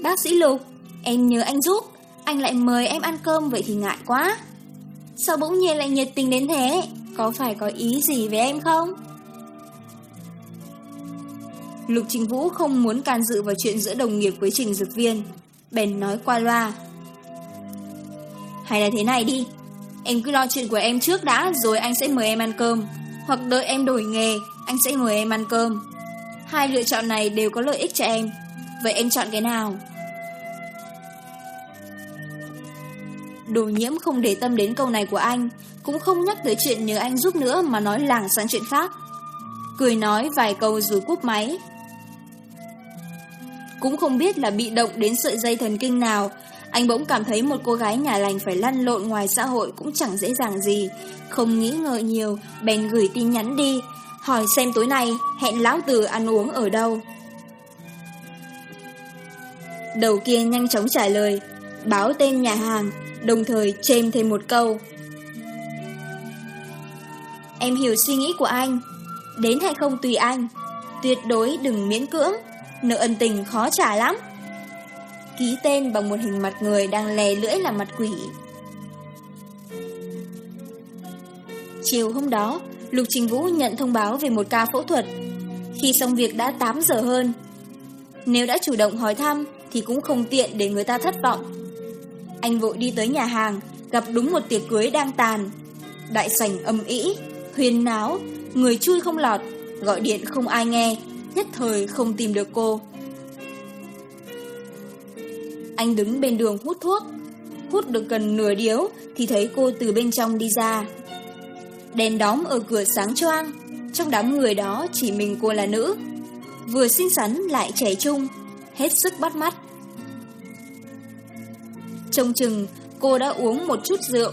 Bác sĩ Lục, Em nhớ anh giúp. Anh lại mời em ăn cơm, vậy thì ngại quá. Sao bỗng nhiên lại nhiệt tình đến thế? Có phải có ý gì với em không? Lục Trình Vũ không muốn can dự vào chuyện giữa đồng nghiệp với Trình Dược Viên. Bèn nói qua loa. Hay là thế này đi. Em cứ lo chuyện của em trước đã, Rồi anh sẽ mời em ăn cơm. Hoặc đợi em đổi nghề, Anh sẽ mời em ăn cơm. Hai lựa chọn này đều có lợi ích cho em. Vậy em chọn cái nào? Đồ nhiễm không để tâm đến câu này của anh, cũng không nhắc tới chuyện nhớ anh giúp nữa mà nói làng sang chuyện khác. Cười nói vài câu rồi cúp máy. Cũng không biết là bị động đến sợi dây thần kinh nào, anh bỗng cảm thấy một cô gái nhà lành phải lăn lộn ngoài xã hội cũng chẳng dễ dàng gì. Không nghĩ ngợi nhiều, bèn gửi tin nhắn đi, hỏi xem tối nay hẹn lão từ ăn uống ở đâu. Đầu kia nhanh chóng trả lời, báo tên nhà hàng, Đồng thời chêm thêm một câu. Em hiểu suy nghĩ của anh. Đến hay không tùy anh. Tuyệt đối đừng miễn cưỡng. Nợ ân tình khó trả lắm. Ký tên bằng một hình mặt người Đang lè lưỡi làm mặt quỷ. Chiều hôm đó, Lục Trình Vũ nhận thông báo về một ca phẫu thuật. Khi xong việc đã 8 giờ hơn. Nếu đã chủ động hỏi thăm Thì cũng không tiện để người ta thất vọng. Anh vội đi tới nhà hàng, gặp đúng một tiệc cưới đang tàn. Đại sảnh âm ỉ, huyền náo, người chui không lọt, gọi điện không ai nghe, nhất thời không tìm được cô. Anh đứng bên đường hút thuốc, hút được gần nửa điếu thì thấy cô từ bên trong đi ra. Đèn đóm ở cửa sáng choang, trong đám người đó chỉ mình cô là nữ. Vừa xinh xắn lại trẻ trung, hết sức bắt mắt. Trông chừng, cô đã uống một chút rượu.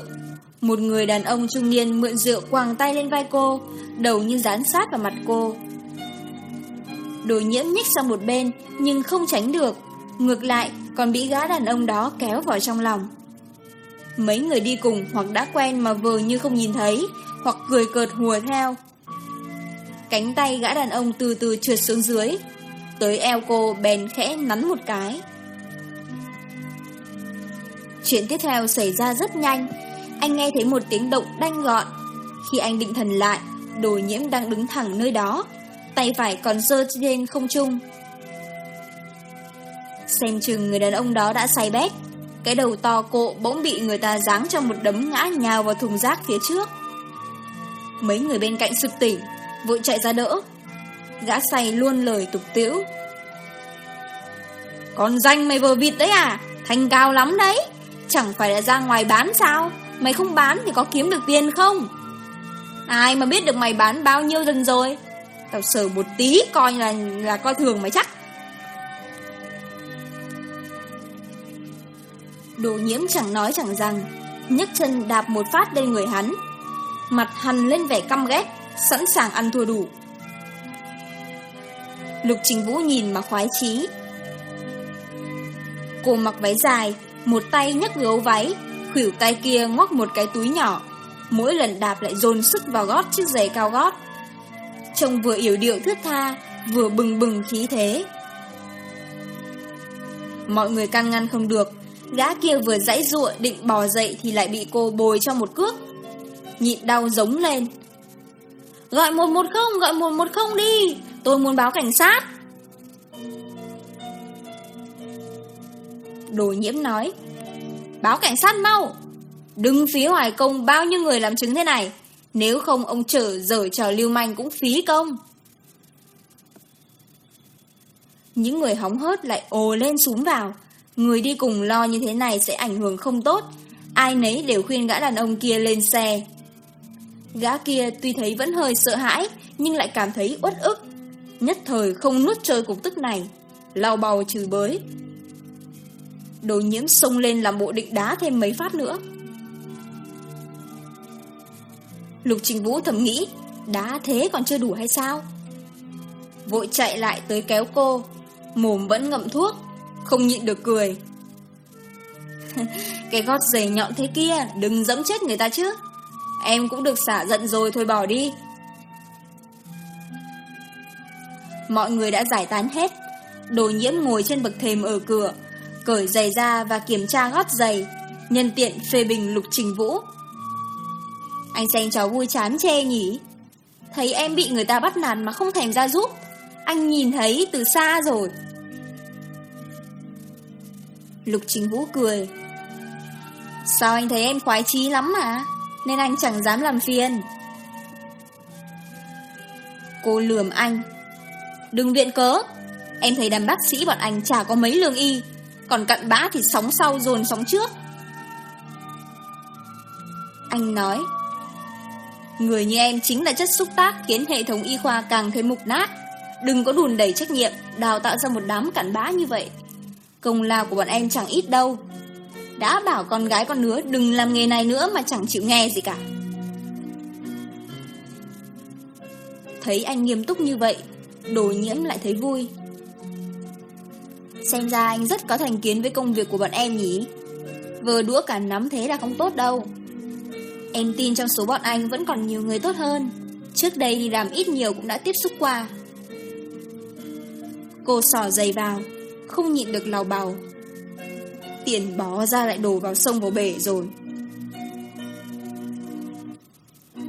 Một người đàn ông trung niên mượn rượu quàng tay lên vai cô, Đầu như dán sát vào mặt cô. Đồ nhiễm nhích sang một bên, Nhưng không tránh được. Ngược lại, còn bị gã đàn ông đó kéo vào trong lòng. Mấy người đi cùng hoặc đã quen mà vừa như không nhìn thấy, Hoặc cười cợt hùa theo. Cánh tay gã đàn ông từ từ trượt xuống dưới. Tới eo cô bèn khẽ nắn một cái. Chuyện tiếp theo xảy ra rất nhanh. Anh nghe thấy một tiếng động đanh gọn Khi anh định thần lại, Đồ nhiễm đang đứng thẳng nơi đó. Tay phải còn dơ trên không trung. Xem chừng người đàn ông đó đã say bét. Cái đầu to cộ bỗng bị người ta giáng trong một đấm ngã nhào vào thùng rác phía trước. Mấy người bên cạnh sực tỉnh, Vội chạy ra đỡ. Gã say luôn lời tục tiễu Còn danh mày vừa vịt đấy à? Thành cao lắm đấy. Chẳng phải là ra ngoài bán sao? Mày không bán thì có kiếm được tiền không? Ai mà biết được mày bán bao nhiêu lần rồi? Tao sở một tí coi là là coi thường mày chắc. Đồ nhiễm chẳng nói chẳng rằng, nhấc chân đạp một phát lên người hắn. Mặt hằn lên vẻ căm ghét, Sẵn sàng ăn thua đủ. Lục trình vũ nhìn mà khoái chí. Cô mặc váy dài một tay nhấc gấu váy, khuỷu tay kia ngoắc một cái túi nhỏ, mỗi lần đạp lại dồn sức vào gót chiếc giày cao gót. Trông vừa yểu điệu thướt tha, vừa bừng bừng khí thế. Mọi người căng ngăn không được, gã kia vừa dãy ruộng định bò dậy thì lại bị cô bồi cho một cước. Nhịn đau giống lên. Gọi 110, gọi 110 đi, tôi muốn báo cảnh sát. Đồ nhiễm nói. Báo cảnh sát mau, Đứng phía ngoài công bao nhiêu người làm chứng thế này? Nếu không, ông trở dở trò lưu manh cũng phí công. Những người hóng hớt lại ồ lên súng vào. Người đi cùng lo như thế này sẽ ảnh hưởng không tốt. Ai nấy đều khuyên gã đàn ông kia lên xe. Gã kia tuy thấy vẫn hơi sợ hãi, Nhưng lại cảm thấy uất ức. Nhất thời không nuốt trôi cục tức này. Lao bầu trừ bới. Đồ nhiễm xông lên làm bộ định đá thêm mấy phát nữa. Lục Trình Vũ thầm nghĩ, Đá thế còn chưa đủ hay sao? Vội chạy lại tới kéo cô, Mồm vẫn ngậm thuốc, Không nhịn được cười. cười. Cái gót giày nhọn thế kia, Đừng dẫm chết người ta chứ. Em cũng được xả giận rồi, thôi bỏ đi. Mọi người đã giải tán hết. Đồ nhiễm ngồi trên bậc thềm ở cửa cởi giày ra và kiểm tra gót giày, nhân tiện phê bình Lục Trình Vũ. Anh xanh cháu vui chán chê nhỉ? Thấy em bị người ta bắt nạt mà không thèm ra giúp, anh nhìn thấy từ xa rồi. Lục Trình Vũ cười. Sao anh thấy em khoái chí lắm mà, nên anh chẳng dám làm phiền. Cô lườm anh. Đừng viện cớ, em thấy đám bác sĩ bọn anh chả có mấy lương y, còn cặn bã thì sóng sau dồn sóng trước. Anh nói, Người như em chính là chất xúc tác Khiến hệ thống y khoa càng thêm mục nát. Đừng có đùn đẩy trách nhiệm, Đào tạo ra một đám cặn bã như vậy. Công lao của bọn em chẳng ít đâu. Đã bảo con gái con nứa Đừng làm nghề này nữa mà chẳng chịu nghe gì cả. Thấy anh nghiêm túc như vậy, Đồ nhiễm lại thấy vui. Xem ra anh rất có thành kiến với công việc của bọn em nhỉ? Vừa đũa cả nắm thế là không tốt đâu. Em tin trong số bọn anh vẫn còn nhiều người tốt hơn. Trước đây đi làm ít nhiều cũng đã tiếp xúc qua. Cô sò dày vào Không nhịn được lào bào. Tiền bó ra lại đổ vào sông vào bể rồi.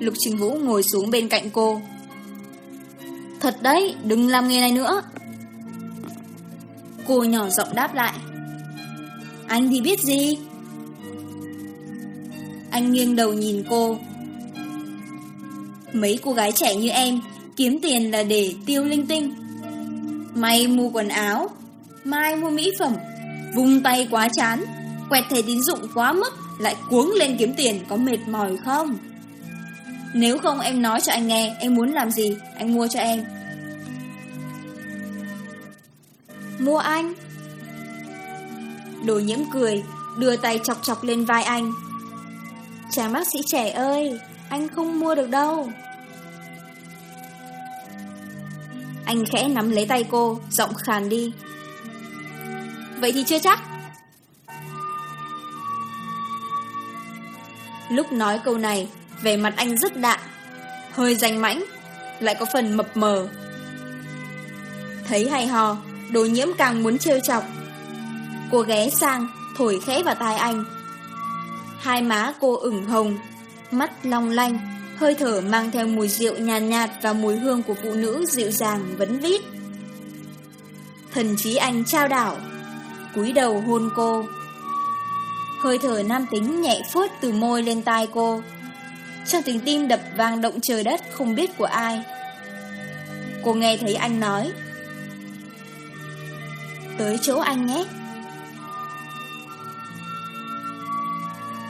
Lục Trình Vũ ngồi xuống bên cạnh cô. Thật đấy, đừng làm nghề này nữa. Cô nhỏ giọng đáp lại. Anh thì biết gì? Anh nghiêng đầu nhìn cô. Mấy cô gái trẻ như em Kiếm tiền là để tiêu linh tinh. May mua quần áo, Mai mua mỹ phẩm, Vung tay quá chán, Quẹt thẻ tín dụng quá mức Lại cuống lên kiếm tiền có mệt mỏi không? Nếu không em nói cho anh nghe, Em muốn làm gì, Anh mua cho em. Mua anh. Đồ nhiễm cười Đưa tay chọc chọc lên vai anh. Chàng bác sĩ trẻ ơi, Anh không mua được đâu. Anh khẽ nắm lấy tay cô, Giọng khàn đi. Vậy thì chưa chắc. Lúc nói câu này Về mặt anh rất đạ Hơi danh mãnh, Lại có phần mập mờ. Thấy hay ho đối nhiễm càng muốn trêu chọc. Cô ghé sang Thổi khẽ vào tai anh. Hai má cô ửng hồng Mắt long lanh Hơi thở mang theo mùi rượu nhàn nhạt, nhạt Và mùi hương của phụ nữ dịu dàng vấn vít. Thần trí anh trao đảo cúi đầu hôn cô. Hơi thở nam tính nhẹ phớt từ môi lên tai cô. Trong tiếng tim đập vang động trời đất không biết của ai. Cô nghe thấy anh nói tới chỗ anh nhé.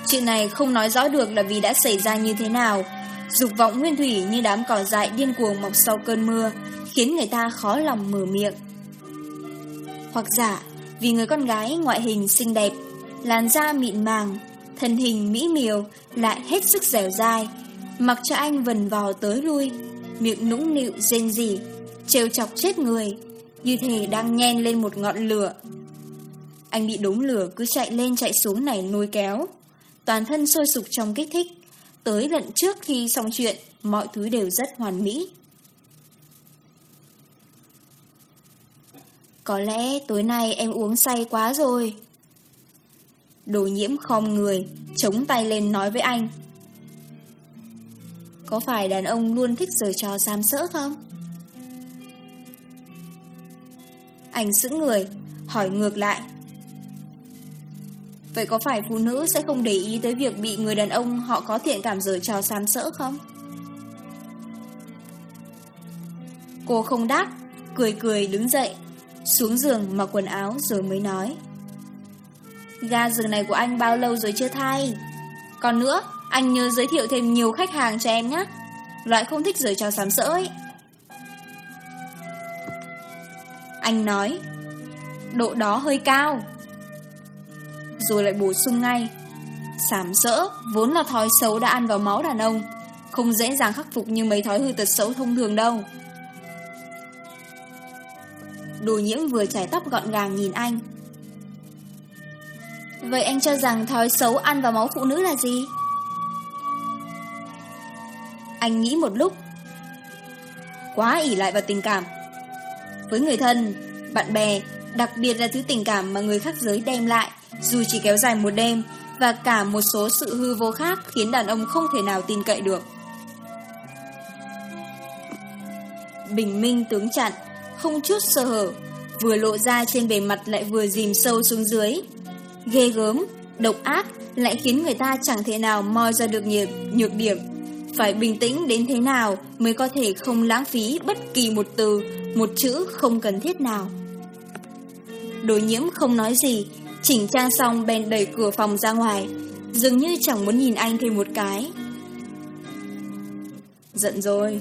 Chuyện này không nói rõ được là vì đã xảy ra như thế nào. Dục vọng nguyên thủy như đám cỏ dại điên cuồng mọc sau cơn mưa, khiến người ta khó lòng mở miệng. Hoặc giả, vì người con gái ngoại hình xinh đẹp, làn da mịn màng, thân hình mỹ miều lại hết sức dẻo dai, mặc cho anh vần vò tới lui, miệng nũng nịu rên rỉ, trêu chọc chết người như thể đang nhen lên một ngọn lửa. Anh bị đống lửa cứ chạy lên chạy xuống này lôi kéo, toàn thân sôi sục trong kích thích, tới lần trước khi xong chuyện, mọi thứ đều rất hoàn mỹ. Có lẽ tối nay em uống say quá rồi. Đồ nhiễm khom người, chống tay lên nói với anh. Có phải đàn ông luôn thích giờ trò giam sỡ không? Anh sững người, hỏi ngược lại. Vậy có phải phụ nữ sẽ không để ý tới việc bị người đàn ông họ có thiện cảm giờ trò xám sỡ không? Cô không đáp, cười cười đứng dậy, xuống giường mặc quần áo rồi mới nói. Ga giường này của anh bao lâu rồi chưa thay? Còn nữa, anh nhớ giới thiệu thêm nhiều khách hàng cho em nhé. Loại không thích rời cho sám sỡ ấy. Anh nói, Độ đó hơi cao. Rồi lại bổ sung ngay Sảm sỡ vốn là thói xấu đã ăn vào máu đàn ông, Không dễ dàng khắc phục như mấy thói hư tật xấu thông thường đâu. Đồ nhiễm vừa chải tóc gọn gàng nhìn anh. Vậy anh cho rằng thói xấu ăn vào máu phụ nữ là gì? Anh nghĩ một lúc, Quá ỉ lại vào tình cảm với người thân, bạn bè, đặc biệt là thứ tình cảm mà người khác giới đem lại, dù chỉ kéo dài một đêm, và cả một số sự hư vô khác khiến đàn ông không thể nào tin cậy được. Bình minh tướng chặn, không chút sơ hở, vừa lộ ra trên bề mặt lại vừa dìm sâu xuống dưới. Ghê gớm, độc ác lại khiến người ta chẳng thể nào moi ra được nhược, nhược điểm. Phải bình tĩnh đến thế nào mới có thể không lãng phí bất kỳ một từ một chữ không cần thiết nào. Đối nhiễm không nói gì, Chỉnh trang xong bèn đẩy cửa phòng ra ngoài. Dường như chẳng muốn nhìn anh thêm một cái. Giận rồi.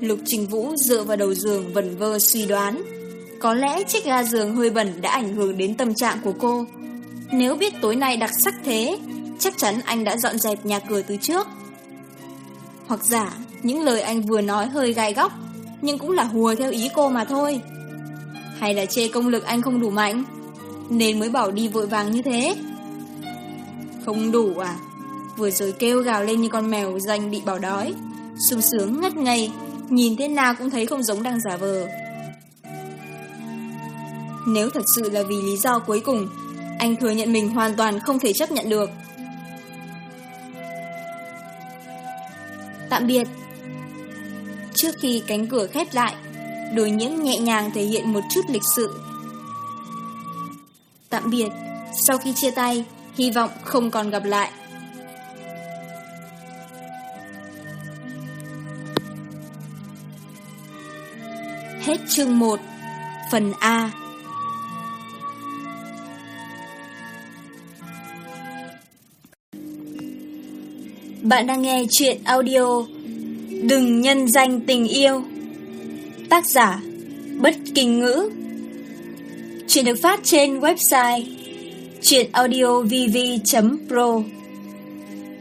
Lục Trình Vũ dựa vào đầu giường vẩn vơ suy đoán. Có lẽ chiếc ga giường hơi bẩn đã ảnh hưởng đến tâm trạng của cô. Nếu biết tối nay đặc sắc thế, Chắc chắn anh đã dọn dẹp nhà cửa từ trước. Hoặc giả những lời anh vừa nói hơi gai góc, Nhưng cũng là hùa theo ý cô mà thôi. Hay là chê công lực anh không đủ mạnh, Nên mới bỏ đi vội vàng như thế? Không đủ à? Vừa rồi kêu gào lên như con mèo danh bị bỏ đói. Sung sướng ngất ngây, Nhìn thế nào cũng thấy không giống đang giả vờ. Nếu thật sự là vì lý do cuối cùng, Anh thừa nhận mình hoàn toàn không thể chấp nhận được. Tạm biệt trước khi cánh cửa khép lại. Đối nhiễm nhẹ nhàng thể hiện một chút lịch sự. Tạm biệt, sau khi chia tay, hy vọng không còn gặp lại. Hết chương 1, phần A. Bạn đang nghe chuyện audio Đừng nhân danh tình yêu. Tác giả, Bất Kinh Ngữ. Chuyện được phát trên website chuyệnaudiovv.pro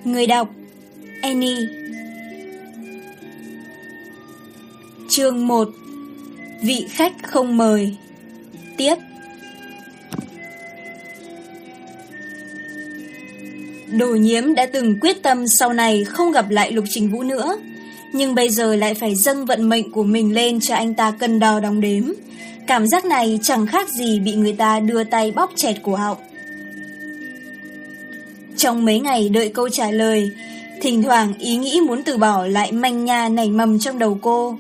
Người đọc, Annie. Chương 1 Vị khách không mời. Tiếp. Đồ nhiễm đã từng quyết tâm sau này không gặp lại Lục Trình Vũ nữa nhưng bây giờ lại phải dâng vận mệnh của mình lên cho anh ta cân đo đong đếm. Cảm giác này chẳng khác gì bị người ta đưa tay bóp chẹt cổ họng. Trong mấy ngày đợi câu trả lời, thỉnh thoảng ý nghĩ muốn từ bỏ lại manh nha nảy mầm trong đầu cô.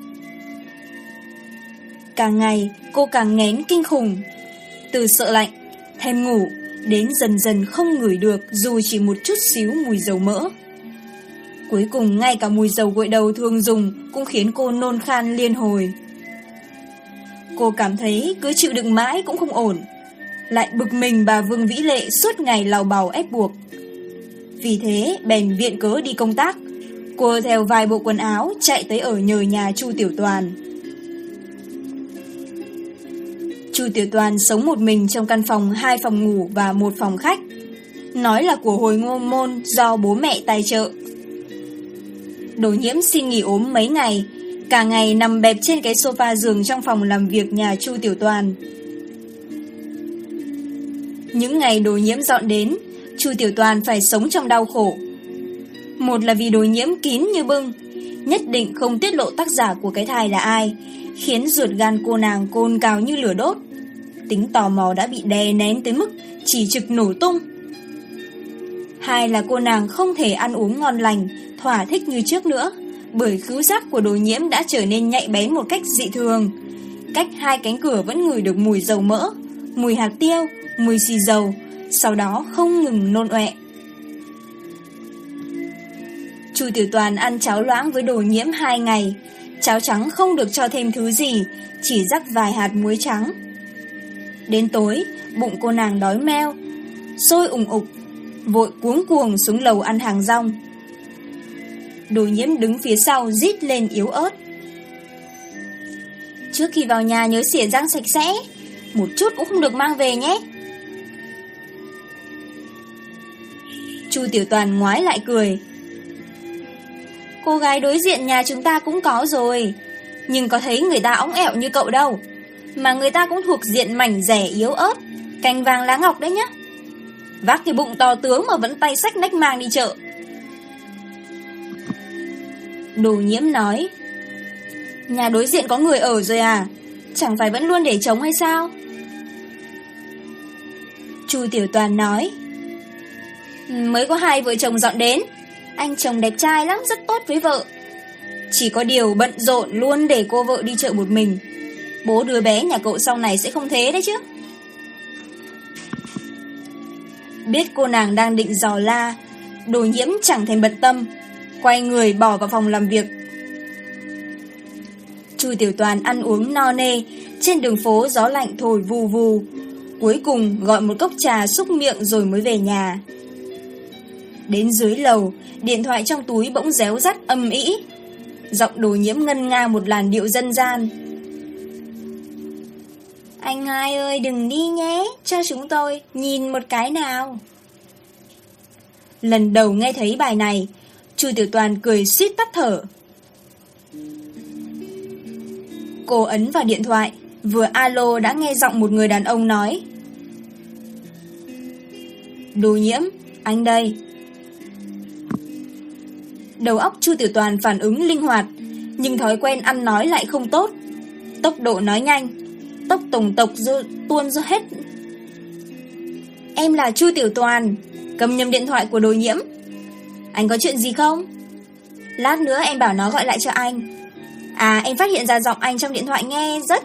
Càng ngày, cô càng ngén kinh khủng. Từ sợ lạnh, thêm ngủ, đến dần dần không ngửi được dù chỉ một chút xíu mùi dầu mỡ. Cuối cùng ngay cả mùi dầu gội đầu thường dùng cũng khiến cô nôn khan liên hồi. Cô cảm thấy cứ chịu đựng mãi cũng không ổn. Lại bực mình bà Vương Vĩ Lệ suốt ngày lào bào ép buộc. Vì thế, bèn viện cớ đi công tác. Cô theo vài bộ quần áo chạy tới ở nhờ nhà Chu Tiểu Toàn. Chu Tiểu Toàn sống một mình trong căn phòng hai phòng ngủ và một phòng khách. Nói là của hồi ngô môn do bố mẹ tài trợ Đồ nhiễm xin nghỉ ốm mấy ngày. Cả ngày nằm bẹp trên cái sofa giường Trong phòng làm việc nhà Chu Tiểu Toàn. Những ngày đồ nhiễm dọn đến, Chu Tiểu Toàn phải sống trong đau khổ. Một là vì đồ nhiễm kín như bưng, Nhất định không tiết lộ tác giả của cái thai là ai, Khiến ruột gan cô nàng côn cao như lửa đốt. Tính tò mò đã bị đè nén tới mức chỉ trực nổ tung. Hai là cô nàng không thể ăn uống ngon lành, thỏa thích như trước nữa, bởi khứu giác của đồ nhiễm đã trở nên nhạy bén một cách dị thường. Cách hai cánh cửa vẫn ngửi được mùi dầu mỡ, mùi hạt tiêu, mùi xì dầu, sau đó không ngừng nôn ọe. Chu Tiểu Toàn ăn cháo loãng với đồ nhiễm hai ngày, cháo trắng không được cho thêm thứ gì, chỉ rắc vài hạt muối trắng. Đến tối, bụng cô nàng đói meo, sôi ủng ục vội cuống cuồng xuống lầu ăn hàng rong. Đồ nhiễm đứng phía sau rít lên yếu ớt. Trước khi vào nhà nhớ xỉa răng sạch sẽ, một chút cũng không được mang về nhé. Chu Tiểu Toàn ngoái lại cười. Cô gái đối diện nhà chúng ta cũng có rồi, nhưng có thấy người ta ống ẹo như cậu đâu, mà người ta cũng thuộc diện mảnh rẻ yếu ớt, cành vàng lá ngọc đấy nhá. Vác cái bụng to tướng mà vẫn tay sách nách mang đi chợ. Đồ nhiễm nói, Nhà đối diện có người ở rồi à? Chẳng phải vẫn luôn để trống hay sao? Chu Tiểu Toàn nói, Mới có hai vợ chồng dọn đến. Anh chồng đẹp trai lắm, rất tốt với vợ. Chỉ có điều bận rộn luôn để cô vợ đi chợ một mình. Bố đứa bé nhà cậu sau này sẽ không thế đấy chứ. Biết cô nàng đang định dò la. Đồ nhiễm chẳng thèm bận tâm. Quay người bỏ vào phòng làm việc. Chu Tiểu Toàn ăn uống no nê. Trên đường phố gió lạnh thổi vù vù. Cuối cùng gọi một cốc trà xúc miệng rồi mới về nhà. Đến dưới lầu, Điện thoại trong túi bỗng réo rắt âm ĩ. Giọng đồ nhiễm ngân nga một làn điệu dân gian. Anh hai ơi đừng đi nhé, cho chúng tôi nhìn một cái nào. Lần đầu nghe thấy bài này, Chu Tiểu Toàn cười suýt tắt thở. Cô ấn vào điện thoại, vừa alo đã nghe giọng một người đàn ông nói. Đồ nhiễm, anh đây. Đầu óc Chu Tiểu Toàn phản ứng linh hoạt, nhưng thói quen ăn nói lại không tốt. Tốc độ nói nhanh, tóc tổng tộc dư, tuôn ra hết. Em là Chu Tiểu Toàn, cầm nhầm điện thoại của đối nhiễm. Anh có chuyện gì không? Lát nữa em bảo nó gọi lại cho anh. À, em phát hiện ra giọng anh trong điện thoại nghe rất...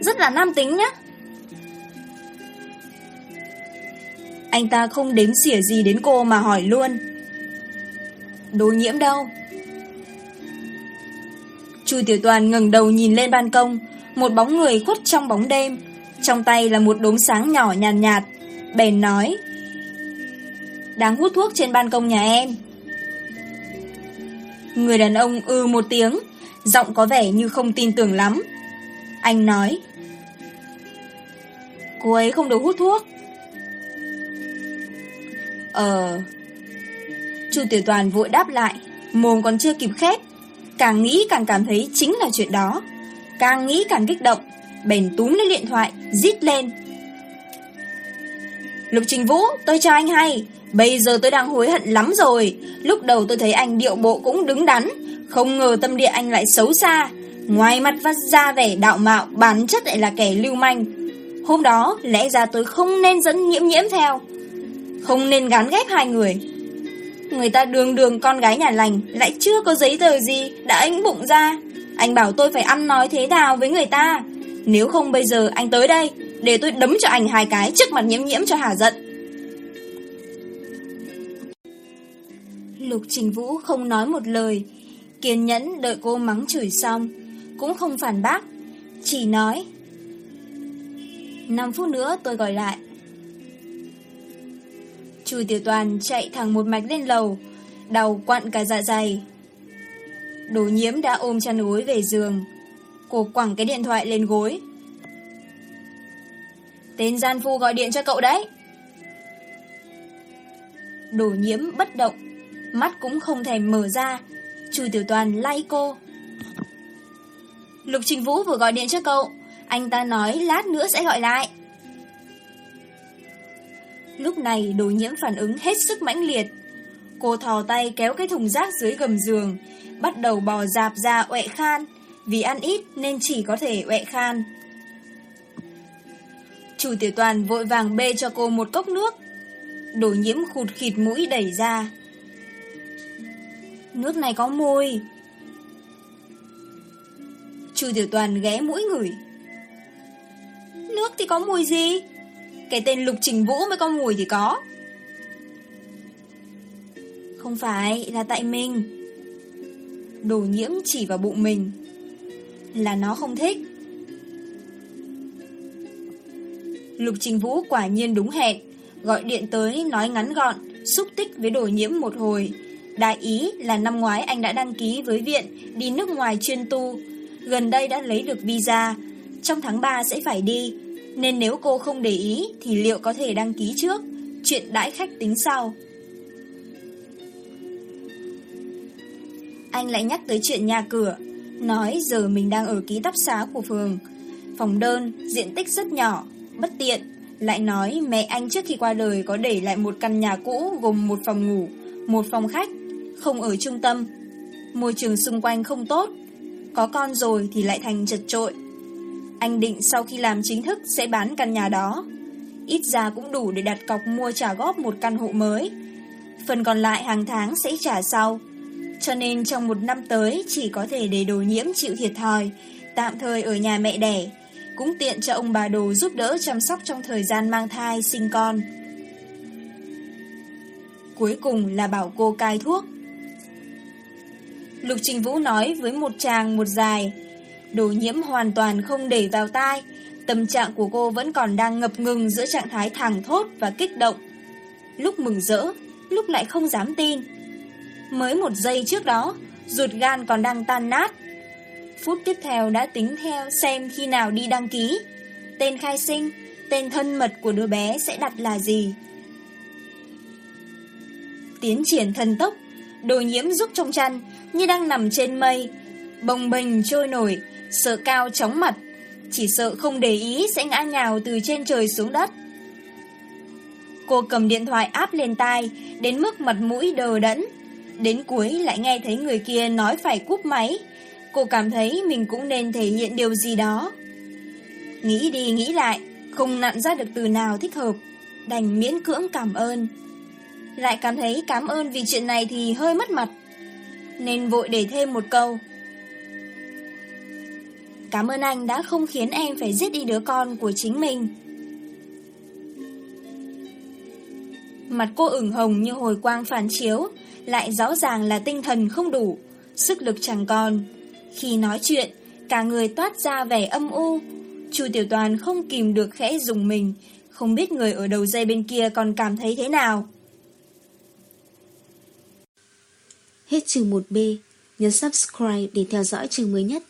rất là nam tính nhá. Anh ta không đếm xỉa gì đến cô mà hỏi luôn. Đồ nhiễm đâu? Chu Tiểu Toàn ngẩng đầu nhìn lên ban công, một bóng người khuất trong bóng đêm, trong tay là một đốm sáng nhỏ nhàn nhạt, nhạt, bèn nói: "Đang hút thuốc trên ban công nhà em." Người đàn ông ư một tiếng, giọng có vẻ như không tin tưởng lắm. Anh nói: "Cô ấy không được hút thuốc." Ờ. Chu Tiểu Toàn vội đáp lại, mồm còn chưa kịp khép, càng nghĩ càng cảm thấy chính là chuyện đó. Càng nghĩ càng kích động, Bèn túm lấy điện thoại, Rít lên. Lục Trình Vũ, tôi cho anh hay. Bây giờ tôi đang hối hận lắm rồi. Lúc đầu tôi thấy anh điệu bộ cũng đứng đắn, Không ngờ tâm địa anh lại xấu xa. Ngoài mặt vắt ra vẻ đạo mạo, Bản chất lại là kẻ lưu manh. Hôm đó, lẽ ra tôi không nên dẫn nhiễm nhiễm theo. Không nên gắn ghép hai người. Người ta đường đường con gái nhà lành, Lại chưa có giấy tờ gì Đã ánh bụng ra. Anh bảo tôi phải ăn nói thế nào với người ta? Nếu không bây giờ anh tới đây, Để tôi đấm cho anh hai cái trước mặt nhiễm nhiễm cho hả giận. Lục Trình Vũ không nói một lời. Kiên nhẫn đợi cô mắng chửi xong, Cũng không phản bác, Chỉ nói 5 phút nữa tôi gọi lại. Chu Tiểu Toàn chạy thẳng một mạch lên lầu Đầu quặn cả dạ dày. Đồ nhiễm đã ôm chăn gối về giường. Cô quẳng cái điện thoại lên gối. Tên gian phu gọi điện cho cậu đấy. Đồ nhiễm bất động, Mắt cũng không thèm mở ra. Chùi tiểu toàn lay cô. Lục Trình Vũ vừa gọi điện cho cậu. Anh ta nói lát nữa sẽ gọi lại. Lúc này đồ nhiễm phản ứng hết sức mãnh liệt. Cô thò tay kéo cái thùng rác dưới gầm giường bắt đầu bò dạp ra ẹ khan, vì ăn ít nên chỉ có thể ẹ khan. Chủ tiểu toàn vội vàng bê cho cô một cốc nước, đổ nhiễm khụt khịt mũi đẩy ra. Nước này có mùi. Chủ tiểu toàn ghé mũi ngửi. Nước thì có mùi gì? Cái tên Lục Trình Vũ mới có mùi thì có. Không phải là tại mình Đồ nhiễm chỉ vào bụng mình. Là nó không thích. Lục Trình Vũ quả nhiên đúng hẹn, Gọi điện tới nói ngắn gọn, Xúc tích với đồ nhiễm một hồi. Đại ý là năm ngoái anh đã đăng ký với viện, Đi nước ngoài chuyên tu. Gần đây đã lấy được visa, Trong tháng 3 sẽ phải đi. Nên nếu cô không để ý Thì liệu có thể đăng ký trước? Chuyện đãi khách tính sau. anh lại nhắc tới chuyện nhà cửa, nói giờ mình đang ở ký túc xá của phường. Phòng đơn, diện tích rất nhỏ, bất tiện. Lại nói mẹ anh trước khi qua đời có để lại một căn nhà cũ gồm một phòng ngủ, một phòng khách, không ở trung tâm. Môi trường xung quanh không tốt, có con rồi thì lại thành chật trội. Anh định sau khi làm chính thức sẽ bán căn nhà đó. Ít ra cũng đủ để đặt cọc mua trả góp một căn hộ mới. Phần còn lại hàng tháng sẽ trả sau cho nên trong một năm tới chỉ có thể để đồ nhiễm chịu thiệt thòi, tạm thời ở nhà mẹ đẻ, cũng tiện cho ông bà đồ giúp đỡ chăm sóc trong thời gian mang thai, sinh con. Cuối cùng là bảo cô cai thuốc. Lục Trình Vũ nói với một chàng một dài, đồ nhiễm hoàn toàn không để vào tai, tâm trạng của cô vẫn còn đang ngập ngừng giữa trạng thái thẳng thốt và kích động. Lúc mừng rỡ, lúc lại không dám tin. Mới một giây trước đó, ruột gan còn đang tan nát. Phút tiếp theo đã tính theo xem khi nào đi đăng ký. Tên khai sinh, tên thân mật của đứa bé sẽ đặt là gì? Tiến triển thần tốc, đồ nhiễm giúp trong chăn như đang nằm trên mây, bồng bềnh trôi nổi, sợ cao chóng mặt, chỉ sợ không để ý sẽ ngã nhào từ trên trời xuống đất. Cô cầm điện thoại áp lên tai, đến mức mặt mũi đờ đẫn, Đến cuối lại nghe thấy người kia nói phải cúp máy. Cô cảm thấy mình cũng nên thể hiện điều gì đó. Nghĩ đi nghĩ lại, không nặn ra được từ nào thích hợp. Đành miễn cưỡng cảm ơn. Lại cảm thấy cảm ơn vì chuyện này thì hơi mất mặt. Nên vội để thêm một câu. Cảm ơn anh đã không khiến em phải giết đi đứa con của chính mình. Mặt cô ửng hồng như hồi quang phản chiếu lại rõ ràng là tinh thần không đủ, sức lực chẳng còn. Khi nói chuyện, cả người toát ra vẻ âm u. Chu Tiểu Toàn không kìm được khẽ dùng mình, không biết người ở đầu dây bên kia còn cảm thấy thế nào. Hết chương 1B, nhấn subscribe để theo dõi chương mới nhất.